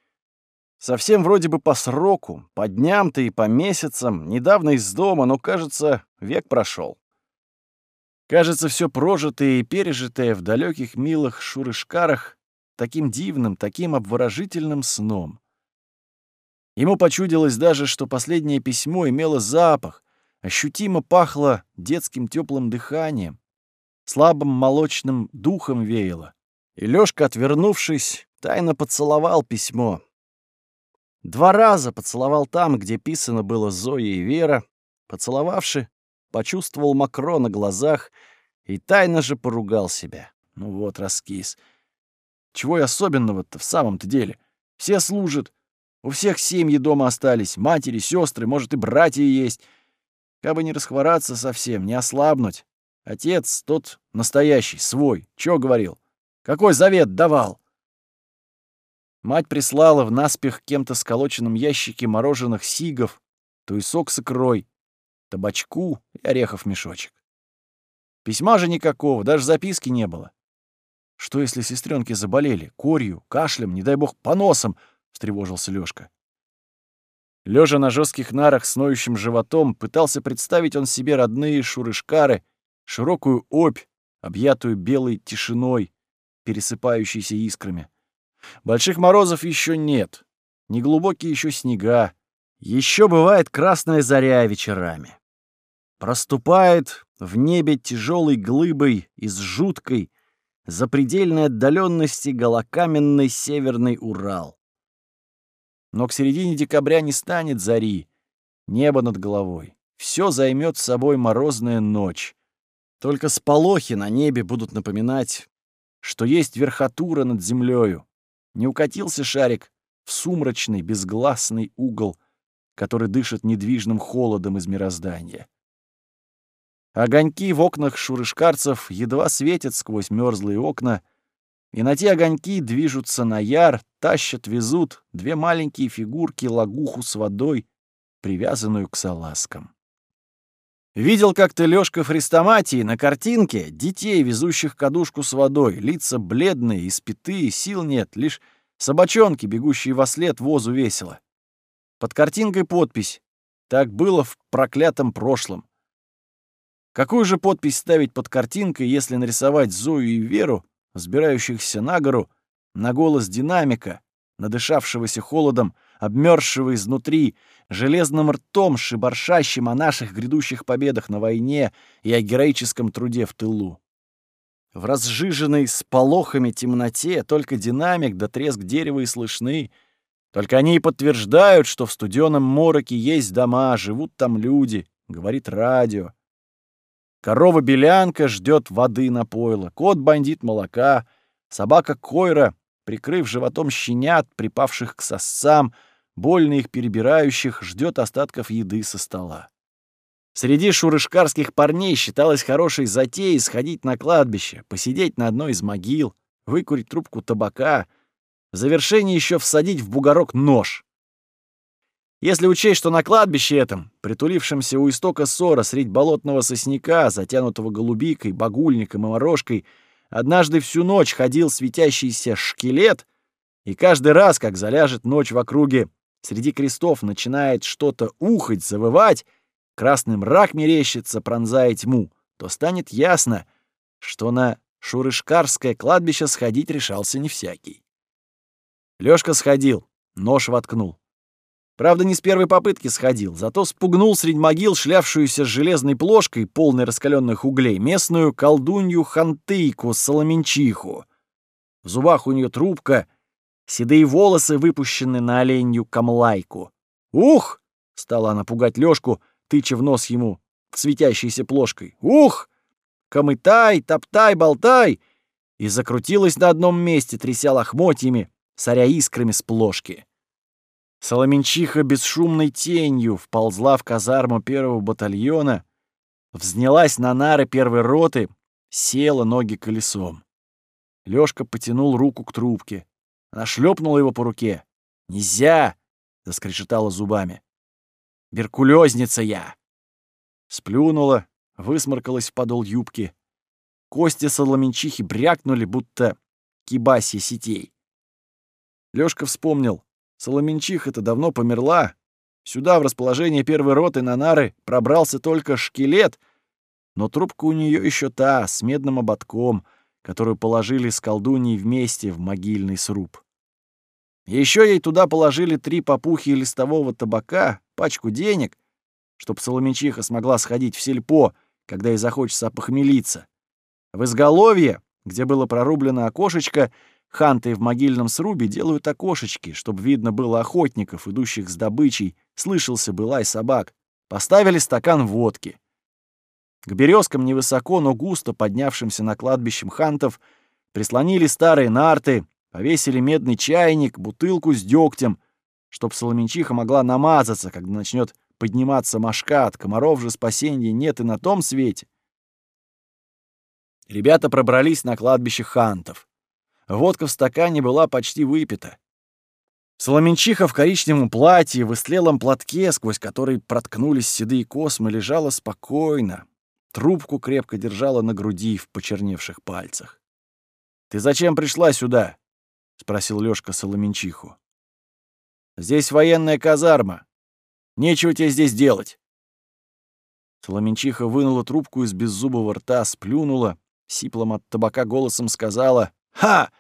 Совсем вроде бы по сроку, по дням-то и по месяцам, недавно из дома, но, кажется, век прошел. Кажется, все прожитое и пережитое в далеких милых шурышкарах таким дивным, таким обворожительным сном. Ему почудилось даже, что последнее письмо имело запах, ощутимо пахло детским теплым дыханием, слабым молочным духом веяло. И Лёшка, отвернувшись, тайно поцеловал письмо. Два раза поцеловал там, где писано было Зоя и Вера. Поцеловавши, почувствовал мокро на глазах и тайно же поругал себя. Ну вот, раскис. Чего и особенного-то в самом-то деле? Все служат. У всех семьи дома остались, матери, сестры, может, и братья есть. Кабы не расхвораться совсем, не ослабнуть. Отец тот настоящий, свой. Чё говорил? Какой завет давал? Мать прислала в наспех кем-то сколоченном ящике мороженых сигов, туесок с икрой, табачку и орехов мешочек. Письма же никакого, даже записки не было. Что, если сестренки заболели? Корью, кашлем, не дай бог, поносом? — встревожился Лёшка. Лежа на жестких нарах с ноющим животом, пытался представить он себе родные шурышкары, широкую опь, объятую белой тишиной, пересыпающейся искрами. Больших морозов еще нет, неглубокие еще снега, еще бывает красная заря вечерами. Проступает в небе тяжелой глыбой из жуткой, запредельной отдаленности голокаменный северный Урал. Но к середине декабря не станет зари, небо над головой. Все займет с собой морозная ночь. Только сполохи на небе будут напоминать, что есть верхотура над землею. Не укатился шарик в сумрачный, безгласный угол, который дышит недвижным холодом из мироздания. Огоньки в окнах шурышкарцев едва светят сквозь мерзлые окна, и на те огоньки движутся на яр, тащат, везут две маленькие фигурки лагуху с водой, привязанную к салазкам. Видел как-то Лёшка Хрестоматии на картинке детей, везущих кадушку с водой, лица бледные, испитые, сил нет, лишь собачонки, бегущие во след, возу весело. Под картинкой подпись «Так было в проклятом прошлом». Какую же подпись ставить под картинкой, если нарисовать Зою и Веру взбирающихся на гору, на голос динамика, надышавшегося холодом, обмерзшего изнутри, железным ртом, шибаршащим о наших грядущих победах на войне и о героическом труде в тылу. В разжиженной с полохами темноте только динамик да треск дерева и слышны. Только они и подтверждают, что в студеном мороке есть дома, живут там люди, говорит радио. Корова-белянка ждет воды на пойло, кот бандит молока, собака Койра, прикрыв животом щенят, припавших к сосцам, больно их перебирающих, ждет остатков еды со стола. Среди шурышкарских парней считалось хорошей затеей сходить на кладбище, посидеть на одной из могил, выкурить трубку табака, в завершение еще всадить в бугорок нож. Если учесть, что на кладбище этом, притулившемся у истока ссора средь болотного сосняка, затянутого голубикой, багульником и морожкой, однажды всю ночь ходил светящийся шкелет, и каждый раз, как заляжет ночь в округе, среди крестов начинает что-то ухать, завывать, красный мрак мерещится, пронзая тьму, то станет ясно, что на Шурышкарское кладбище сходить решался не всякий. Лёшка сходил, нож воткнул. Правда, не с первой попытки сходил, зато спугнул средь могил шлявшуюся с железной плошкой, полной раскаленных углей, местную колдунью-хантыйку, соломенчиху. В зубах у нее трубка, седые волосы выпущены на оленью камлайку. «Ух!» — стала она пугать Лёшку, тыча в нос ему светящейся плошкой. «Ух! Камытай, топтай, болтай!» И закрутилась на одном месте, тряся лохмотьями, соря искрами с плошки. Соломенчиха бесшумной тенью вползла в казарму первого батальона, взнялась на нары первой роты, села ноги колесом. Лёшка потянул руку к трубке. Она шлепнула его по руке. «Нельзя!» — заскрешетала зубами. «Беркулёзница я!» Сплюнула, высморкалась в подол юбки. Кости соломенчихи брякнули, будто кибаси сетей. Лёшка вспомнил. Соломенчиха-то давно померла. Сюда, в расположение первой роты на нары, пробрался только шкелет, но трубка у нее еще та, с медным ободком, которую положили с колдуньей вместе в могильный сруб. Еще ей туда положили три попухи листового табака, пачку денег, чтоб Соломенчиха смогла сходить в сельпо, когда ей захочется опохмелиться. В изголовье, где было прорублено окошечко, Ханты в могильном срубе делают окошечки, чтобы видно было охотников, идущих с добычей, слышался бы лай собак. Поставили стакан водки. К березкам невысоко, но густо поднявшимся на кладбищем хантов прислонили старые нарты, повесили медный чайник, бутылку с дегтем, чтоб соломенчиха могла намазаться, когда начнет подниматься мошка, от комаров же спасения нет и на том свете. Ребята пробрались на кладбище хантов. Водка в стакане была почти выпита. Соломенчиха в коричневом платье, в истлелом платке, сквозь который проткнулись седые космы, лежала спокойно. Трубку крепко держала на груди в почерневших пальцах. «Ты зачем пришла сюда?» — спросил Лёшка Соломенчиху. «Здесь военная казарма. Нечего тебе здесь делать». Соломенчиха вынула трубку из беззубого рта, сплюнула, сиплым от табака голосом сказала «Ха!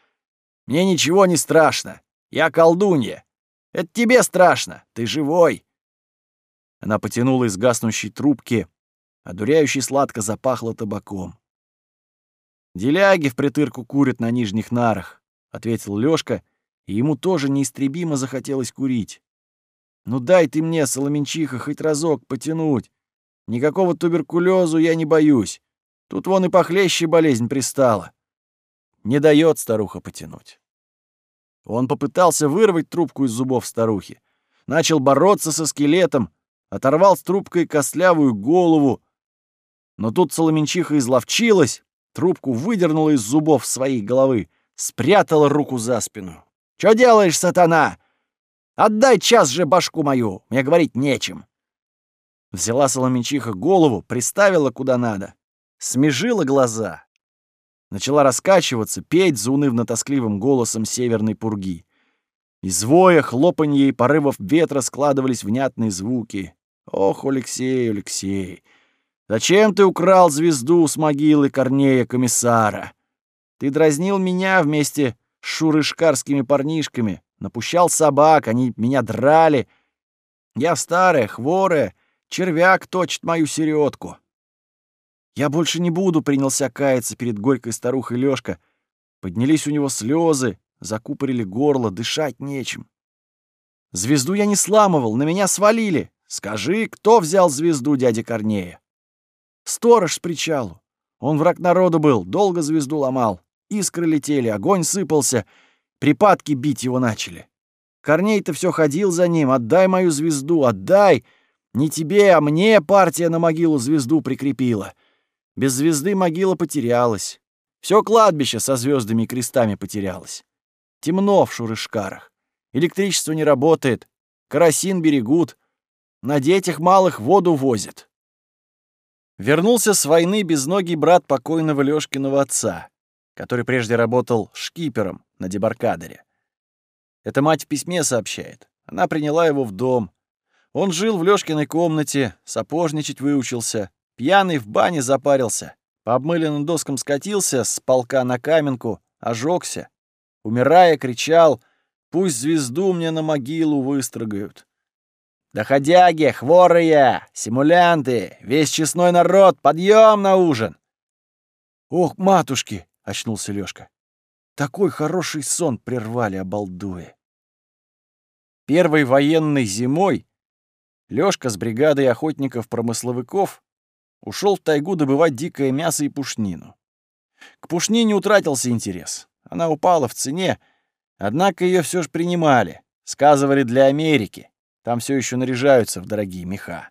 Мне ничего не страшно. Я колдунья. Это тебе страшно. Ты живой». Она потянула из гаснущей трубки, одуряюще сладко запахло табаком. «Деляги в притырку курят на нижних нарах», — ответил Лёшка, и ему тоже неистребимо захотелось курить. «Ну дай ты мне, соломенчиха, хоть разок потянуть. Никакого туберкулезу я не боюсь. Тут вон и похлеще болезнь пристала. Не дает старуха потянуть. Он попытался вырвать трубку из зубов старухи. Начал бороться со скелетом, оторвал с трубкой костлявую голову. Но тут Соломенчиха изловчилась, трубку выдернула из зубов своей головы, спрятала руку за спину. «Чё делаешь, сатана? Отдай час же башку мою, мне говорить нечем». Взяла Соломенчиха голову, приставила куда надо смежила глаза. Начала раскачиваться, петь заунывно-тоскливым голосом северной пурги. Из воя, хлопанья и порывов ветра складывались внятные звуки. «Ох, Алексей, Алексей, зачем ты украл звезду с могилы Корнея комиссара? Ты дразнил меня вместе с шурышкарскими парнишками, напущал собак, они меня драли. Я старая, хворая, червяк точит мою середку. «Я больше не буду», — принялся каяться перед горькой старухой Лёшка. Поднялись у него слезы, закупорили горло, дышать нечем. «Звезду я не сламывал, на меня свалили. Скажи, кто взял звезду дяди Корнея?» «Сторож с причалу. Он враг народу был, долго звезду ломал. Искры летели, огонь сыпался, припадки бить его начали. Корней-то все ходил за ним, отдай мою звезду, отдай! Не тебе, а мне партия на могилу звезду прикрепила. Без звезды могила потерялась. Все кладбище со звездами и крестами потерялось. Темно в Шурышкарах. Электричество не работает. Карасин берегут. На детях малых воду возят. Вернулся с войны безногий брат покойного Лёшкиного отца, который прежде работал шкипером на дебаркадере. Это мать в письме сообщает. Она приняла его в дом. Он жил в Лёшкиной комнате, сапожничать выучился, Пьяный в бане запарился, по обмыленным доскам скатился с полка на каменку, ожегся. Умирая, кричал, пусть звезду мне на могилу выстрогают. «Доходяги, хворые, симулянты, весь честной народ, подъем на ужин!» «Ох, матушки!» — очнулся Лёшка. «Такой хороший сон прервали обалдуя!» Первой военной зимой Лёшка с бригадой охотников-промысловиков ушел в тайгу добывать дикое мясо и пушнину. К пушнине утратился интерес. Она упала в цене, однако ее все же принимали, сказывали для Америки. Там все еще наряжаются в дорогие меха.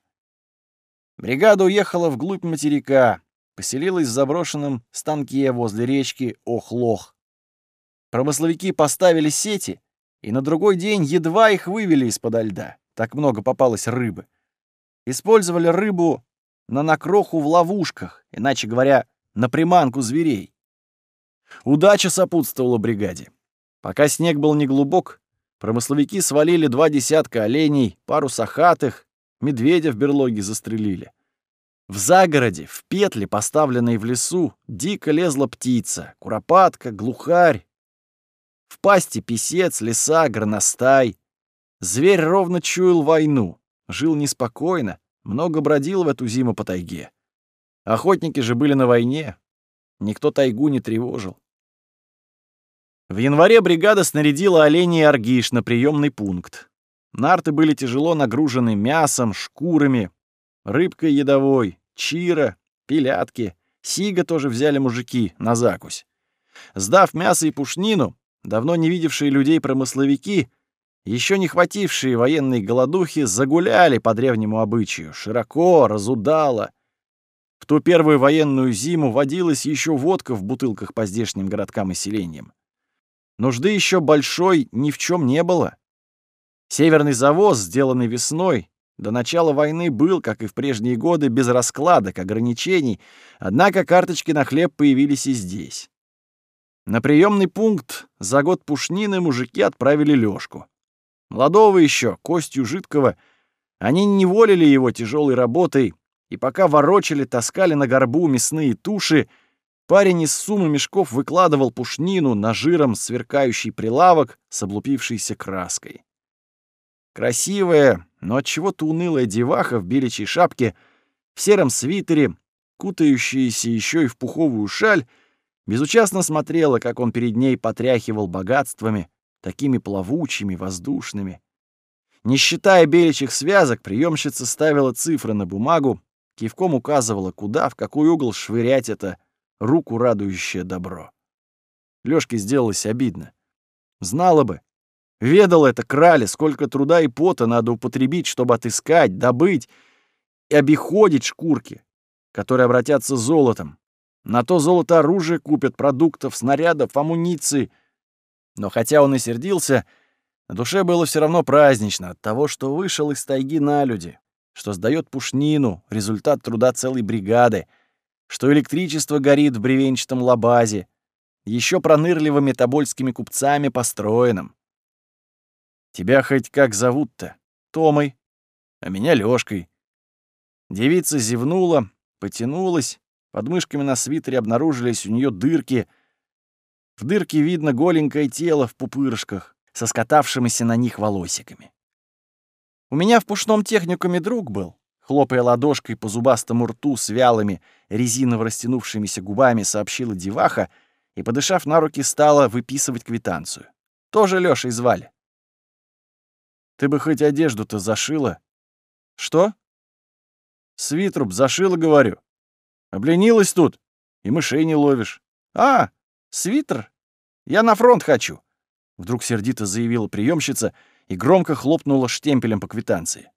Бригада уехала вглубь материка, поселилась в заброшенном станке возле речки Охлох. Промысловики поставили сети, и на другой день едва их вывели из-под льда. Так много попалось рыбы. Использовали рыбу на накроху в ловушках, иначе говоря, на приманку зверей. Удача сопутствовала бригаде. Пока снег был неглубок, промысловики свалили два десятка оленей, пару сахатых, медведя в берлоге застрелили. В загороде, в петле, поставленной в лесу, дико лезла птица, куропатка, глухарь. В пасти писец, лиса, горностай. Зверь ровно чуял войну, жил неспокойно, много бродил в эту зиму по тайге. Охотники же были на войне. Никто тайгу не тревожил. В январе бригада снарядила оленей аргиш на приемный пункт. Нарты были тяжело нагружены мясом, шкурами, рыбкой едовой, чира, пилятки. Сига тоже взяли мужики на закусь. Сдав мясо и пушнину, давно не видевшие людей промысловики еще не хватившие военной голодухи, загуляли по древнему обычаю, широко, разудало. В ту первую военную зиму водилась еще водка в бутылках по здешним городкам и селениям. Нужды еще большой ни в чем не было. Северный завоз, сделанный весной, до начала войны был, как и в прежние годы, без раскладок, ограничений, однако карточки на хлеб появились и здесь. На приемный пункт за год пушнины мужики отправили Лёшку. Молодого еще, костью жидкого, они не волили его тяжелой работой, и пока ворочали, таскали на горбу мясные туши, парень из суммы мешков выкладывал пушнину на жиром сверкающий прилавок с облупившейся краской. Красивая, но от чего-то унылая деваха в беличьей шапке, в сером свитере, кутающаяся еще и в пуховую шаль, безучастно смотрела, как он перед ней потряхивал богатствами, такими плавучими, воздушными. Не считая беличьих связок, приемщица ставила цифры на бумагу, кивком указывала, куда, в какой угол швырять это руку радующее добро. Лёшке сделалось обидно. Знала бы, ведала это крали, сколько труда и пота надо употребить, чтобы отыскать, добыть и обиходить шкурки, которые обратятся золотом. На то золото оружие купят, продуктов, снарядов, амуниции — но хотя он и сердился, на душе было все равно празднично от того, что вышел из тайги на люди, что сдает пушнину, результат труда целой бригады, что электричество горит в бревенчатом лабазе, еще пронырливыми тобольскими купцами построенным. Тебя хоть как зовут-то? Томой, а меня Лёшкой. Девица зевнула, потянулась, под мышками на свитере обнаружились у нее дырки — в дырке видно голенькое тело в пупырышках со скатавшимися на них волосиками. У меня в пушном техникуме друг был, хлопая ладошкой по зубастому рту с вялыми, резиново растянувшимися губами, сообщила деваха и, подышав на руки, стала выписывать квитанцию. Тоже Лёшей звали. Ты бы хоть одежду-то зашила. Что? Свитруб зашила, говорю. Обленилась тут, и мышей не ловишь. А, свитер? Я на фронт хочу!» Вдруг сердито заявила приемщица и громко хлопнула штемпелем по квитанции.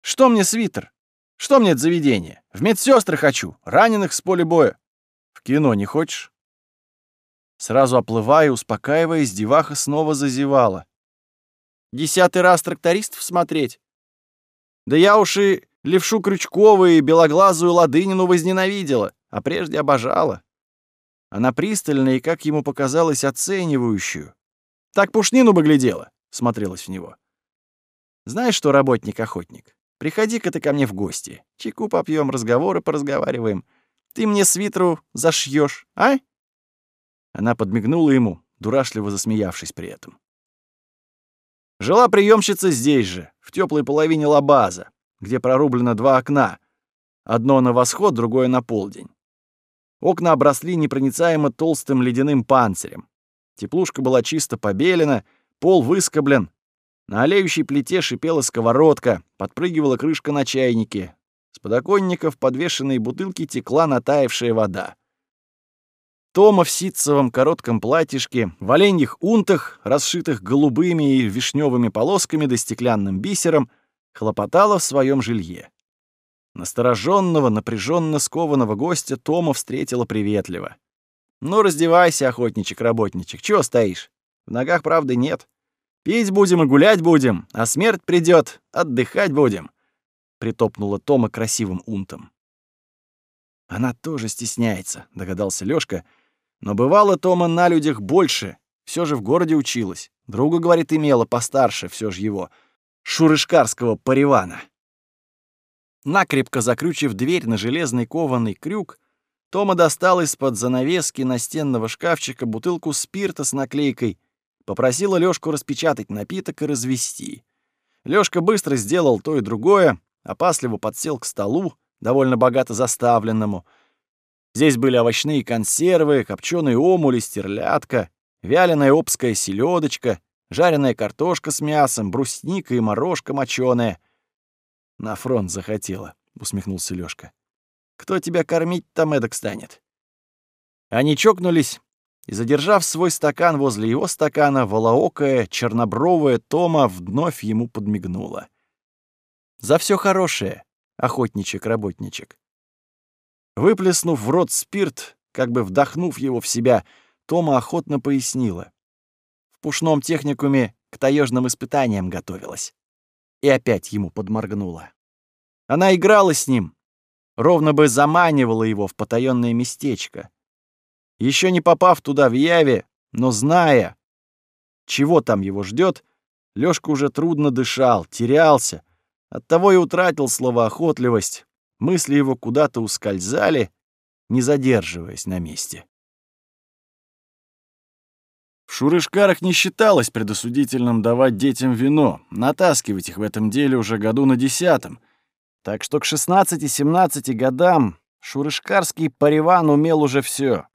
«Что мне свитер? Что мне это заведение? В медсестры хочу, раненых с поля боя. В кино не хочешь?» Сразу оплывая, успокаиваясь, деваха снова зазевала. «Десятый раз трактористов смотреть? Да я уж и левшу Крючкову и белоглазую Ладынину возненавидела, а прежде обожала. Она пристально и, как ему показалось, оценивающую. «Так пушнину бы глядела», — смотрелась в него. «Знаешь что, работник-охотник, приходи-ка ты ко мне в гости. Чайку попьем, разговоры поразговариваем. Ты мне свитру зашьешь, а?» Она подмигнула ему, дурашливо засмеявшись при этом. Жила приемщица здесь же, в теплой половине лабаза, где прорублено два окна. Одно на восход, другое на полдень. Окна обросли непроницаемо толстым ледяным панцирем. Теплушка была чисто побелена, пол выскоблен. На олеющей плите шипела сковородка, подпрыгивала крышка на чайнике. С подоконников подвешенные бутылки текла натаявшая вода. Тома в ситцевом коротком платьишке, в оленьих унтах, расшитых голубыми и вишневыми полосками да стеклянным бисером, хлопотала в своем жилье. Настороженного, напряженно скованного гостя Тома встретила приветливо. «Ну, раздевайся, охотничек-работничек, чего стоишь? В ногах правды нет. Пить будем и гулять будем, а смерть придет, отдыхать будем», — притопнула Тома красивым унтом. «Она тоже стесняется», — догадался Лёшка. «Но бывало Тома на людях больше, все же в городе училась. Друга, говорит, имела постарше все же его, шурышкарского паривана». Накрепко закрючив дверь на железный кованый крюк, Тома достал из-под занавески настенного шкафчика бутылку спирта с наклейкой, попросила Лёшку распечатать напиток и развести. Лёшка быстро сделал то и другое, опасливо подсел к столу, довольно богато заставленному. Здесь были овощные консервы, копченые омули, стерлядка, вяленая обская селедочка, жареная картошка с мясом, брусника и морожка моченая — на фронт захотела, усмехнулся Лёшка. Кто тебя кормить там эдак станет? Они чокнулись, и, задержав свой стакан возле его стакана, волоокая, чернобровая Тома вновь ему подмигнула. «За все хорошее, охотничек-работничек». Выплеснув в рот спирт, как бы вдохнув его в себя, Тома охотно пояснила. В пушном техникуме к таежным испытаниям готовилась. И опять ему подморгнула. Она играла с ним, ровно бы заманивала его в потаённое местечко. Еще не попав туда в Яве, но зная, чего там его ждет, Лёшка уже трудно дышал, терялся, оттого и утратил словоохотливость, мысли его куда-то ускользали, не задерживаясь на месте. В Шурышкарах не считалось предосудительным давать детям вино, натаскивать их в этом деле уже году на десятом. Так что к 16-17 годам Шурышкарский париван умел уже все: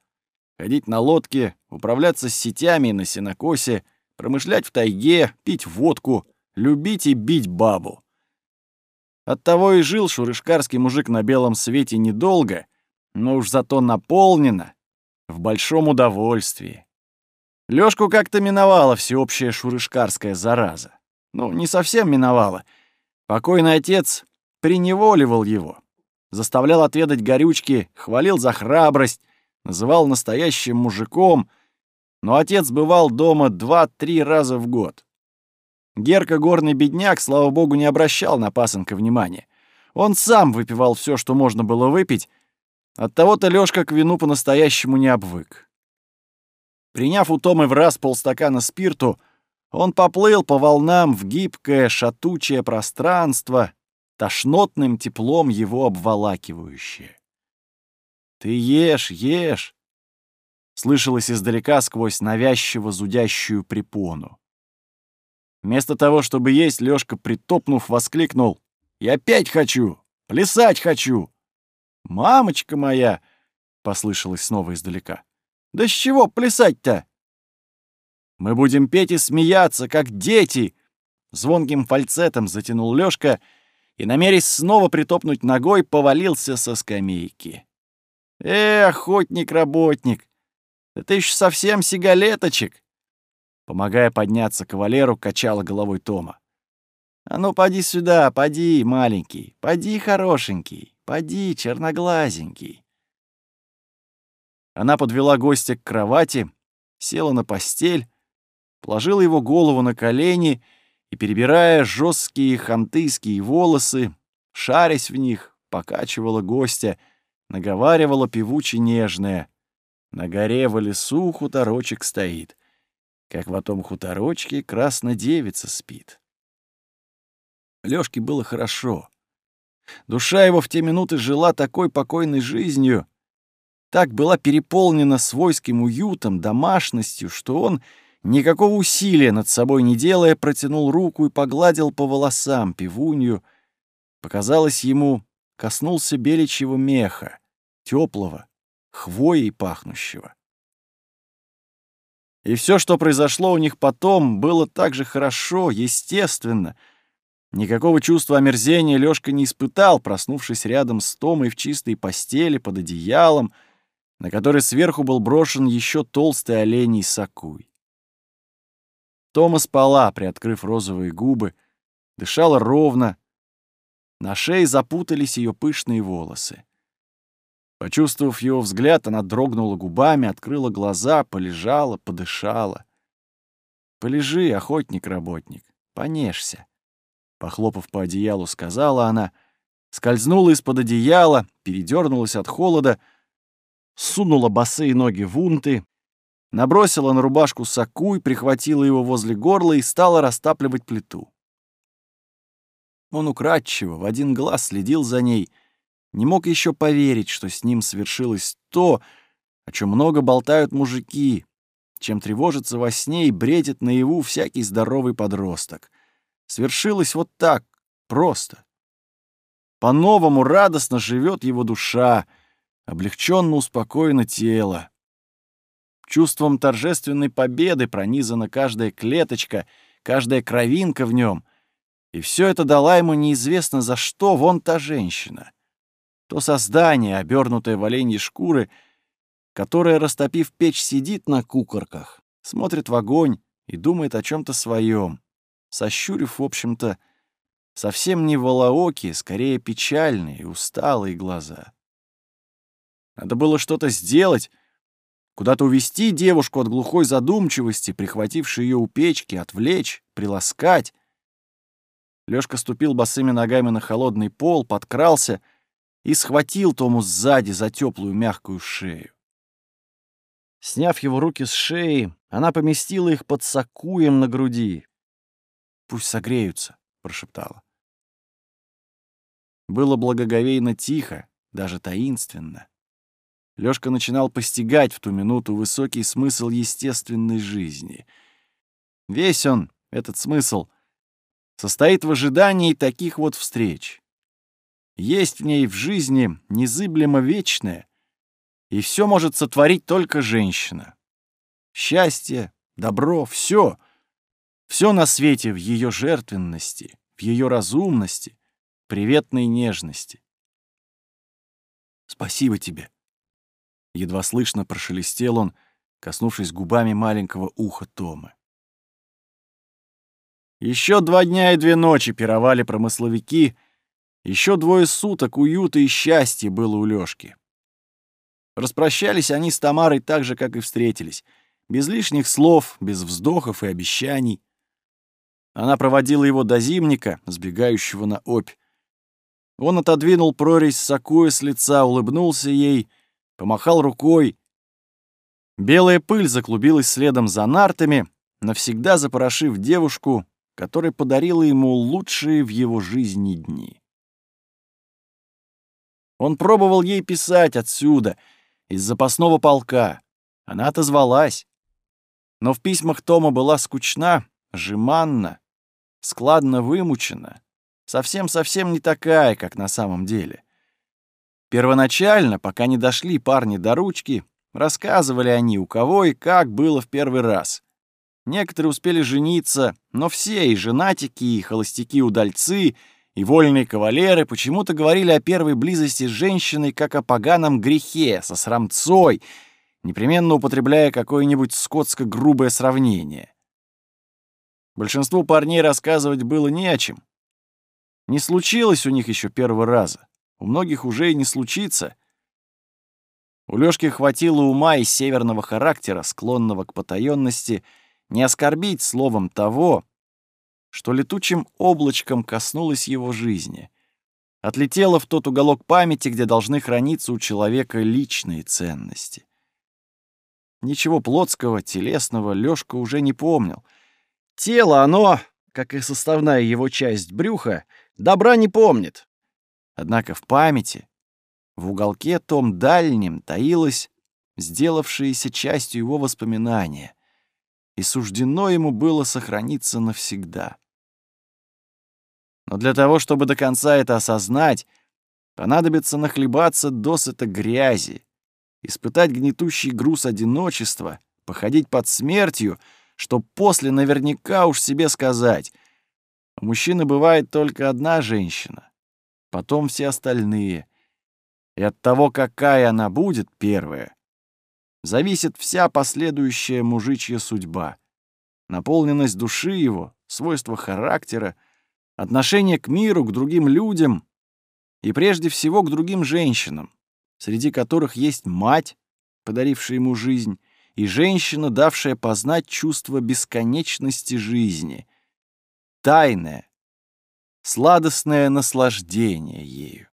Ходить на лодке, управляться с сетями на сенокосе, промышлять в тайге, пить водку, любить и бить бабу. Оттого и жил шурышкарский мужик на белом свете недолго, но уж зато наполнено, в большом удовольствии. Лёшку как-то миновала всеобщая шурышкарская зараза. Ну, не совсем миновала. Покойный отец приневоливал его. Заставлял отведать горючки, хвалил за храбрость, называл настоящим мужиком, но отец бывал дома два-три раза в год. Герка, горный бедняк, слава богу, не обращал на пасынка внимания. Он сам выпивал все, что можно было выпить, оттого-то Лёшка к вину по-настоящему не обвык. Приняв у Томы в раз полстакана спирту, он поплыл по волнам в гибкое, шатучее пространство, тошнотным теплом его обволакивающее. «Ты ешь, ешь!» — слышалось издалека сквозь навязчиво зудящую препону. Вместо того, чтобы есть, Лёшка, притопнув, воскликнул. «Я опять хочу! Плясать хочу!» «Мамочка моя!» — послышалось снова издалека. Да с чего плясать-то? Мы будем петь и смеяться, как дети!» Звонким фальцетом затянул Лёшка и, намерясь снова притопнуть ногой, повалился со скамейки. «Э, охотник-работник, да ты ещё совсем сигалеточек!» Помогая подняться кавалеру, качала головой Тома. «А ну, поди сюда, поди, маленький, поди, хорошенький, поди, черноглазенький». Она подвела гостя к кровати, села на постель, положила его голову на колени и, перебирая жесткие хантыйские волосы, шарясь в них, покачивала гостя, наговаривала певуче нежное. На горе в лесу хуторочек стоит, как в том хуторочке красная девица спит. Лёшке было хорошо. Душа его в те минуты жила такой покойной жизнью, так была переполнена свойским уютом, домашностью, что он, никакого усилия над собой не делая, протянул руку и погладил по волосам пивунью. Показалось ему, коснулся беличьего меха, теплого, хвоей пахнущего. И все, что произошло у них потом, было так же хорошо, естественно. Никакого чувства омерзения Лёшка не испытал, проснувшись рядом с Томой в чистой постели под одеялом, на который сверху был брошен еще толстый оленей сакуй. Тома спала, приоткрыв розовые губы, дышала ровно. На шее запутались ее пышные волосы. Почувствовав его взгляд, она дрогнула губами, открыла глаза, полежала, подышала. «Полежи, охотник-работник, понежься», — похлопав по одеялу, сказала она, скользнула из-под одеяла, передернулась от холода — сунула босые ноги в унты, набросила на рубашку сакуй, прихватила его возле горла и стала растапливать плиту. Он украдчиво, в один глаз следил за ней, не мог еще поверить, что с ним свершилось то, о чем много болтают мужики, чем тревожится во сне и бредит наяву всякий здоровый подросток. Свершилось вот так, просто. По-новому радостно живет его душа — облегченно успокоено тело. Чувством торжественной победы пронизана каждая клеточка, каждая кровинка в нем. И все это дала ему неизвестно за что вон та женщина. То создание, обернутое в оленьи шкуры, которая, растопив печь, сидит на кукорках, смотрит в огонь и думает о чем то своем, сощурив, в общем-то, совсем не волоокие, скорее печальные и усталые глаза. Надо было что-то сделать, куда-то увести девушку от глухой задумчивости, прихватившей ее у печки, отвлечь, приласкать. Лёшка ступил босыми ногами на холодный пол, подкрался и схватил Тому сзади за теплую мягкую шею. Сняв его руки с шеи, она поместила их под сакуем на груди. «Пусть согреются», — прошептала. Было благоговейно тихо, даже таинственно. Лёшка начинал постигать в ту минуту высокий смысл естественной жизни. Весь он, этот смысл, состоит в ожидании таких вот встреч. Есть в ней в жизни незыблемо вечное, и все может сотворить только женщина. Счастье, добро, все, все на свете в ее жертвенности, в ее разумности, приветной нежности. Спасибо тебе. Едва слышно прошелестел он, коснувшись губами маленького уха Томы. Еще два дня и две ночи пировали промысловики, еще двое суток уюта и счастья было у Лёшки. Распрощались они с Тамарой так же, как и встретились. Без лишних слов, без вздохов и обещаний. Она проводила его до зимника, сбегающего на опь. Он отодвинул прорезь сакуя с лица, улыбнулся ей, помахал рукой. Белая пыль заклубилась следом за нартами, навсегда запорошив девушку, которая подарила ему лучшие в его жизни дни. Он пробовал ей писать отсюда — из запасного полка. Она отозвалась. Но в письмах Тома была скучна, жеманна, складно вымучена, совсем-совсем не такая, как на самом деле. Первоначально, пока не дошли парни до ручки, рассказывали они, у кого и как было в первый раз. Некоторые успели жениться, но все, и женатики, и холостяки-удальцы — и вольные кавалеры почему-то говорили о первой близости с женщиной как о поганом грехе, со срамцой, непременно употребляя какое-нибудь скотско-грубое сравнение. Большинству парней рассказывать было не о чем. Не случилось у них еще первого раза. У многих уже и не случится. У Лёшки хватило ума и северного характера, склонного к потаённости, не оскорбить словом того, что летучим облачком коснулось его жизни. Отлетело в тот уголок памяти, где должны храниться у человека личные ценности. Ничего плотского, телесного Лёшка уже не помнил. Тело оно, как и составная его часть брюха, добра не помнит. Однако в памяти, в уголке том дальнем, таилось сделавшееся частью его воспоминания, и суждено ему было сохраниться навсегда. Но для того, чтобы до конца это осознать, понадобится нахлебаться досыта грязи, испытать гнетущий груз одиночества, походить под смертью, чтоб после наверняка уж себе сказать, у мужчины бывает только одна женщина, потом все остальные. И от того, какая она будет первая, зависит вся последующая мужичья судьба, наполненность души его, свойства характера, отношение к миру, к другим людям и прежде всего к другим женщинам, среди которых есть мать, подарившая ему жизнь, и женщина, давшая познать чувство бесконечности жизни, тайное, сладостное наслаждение ею.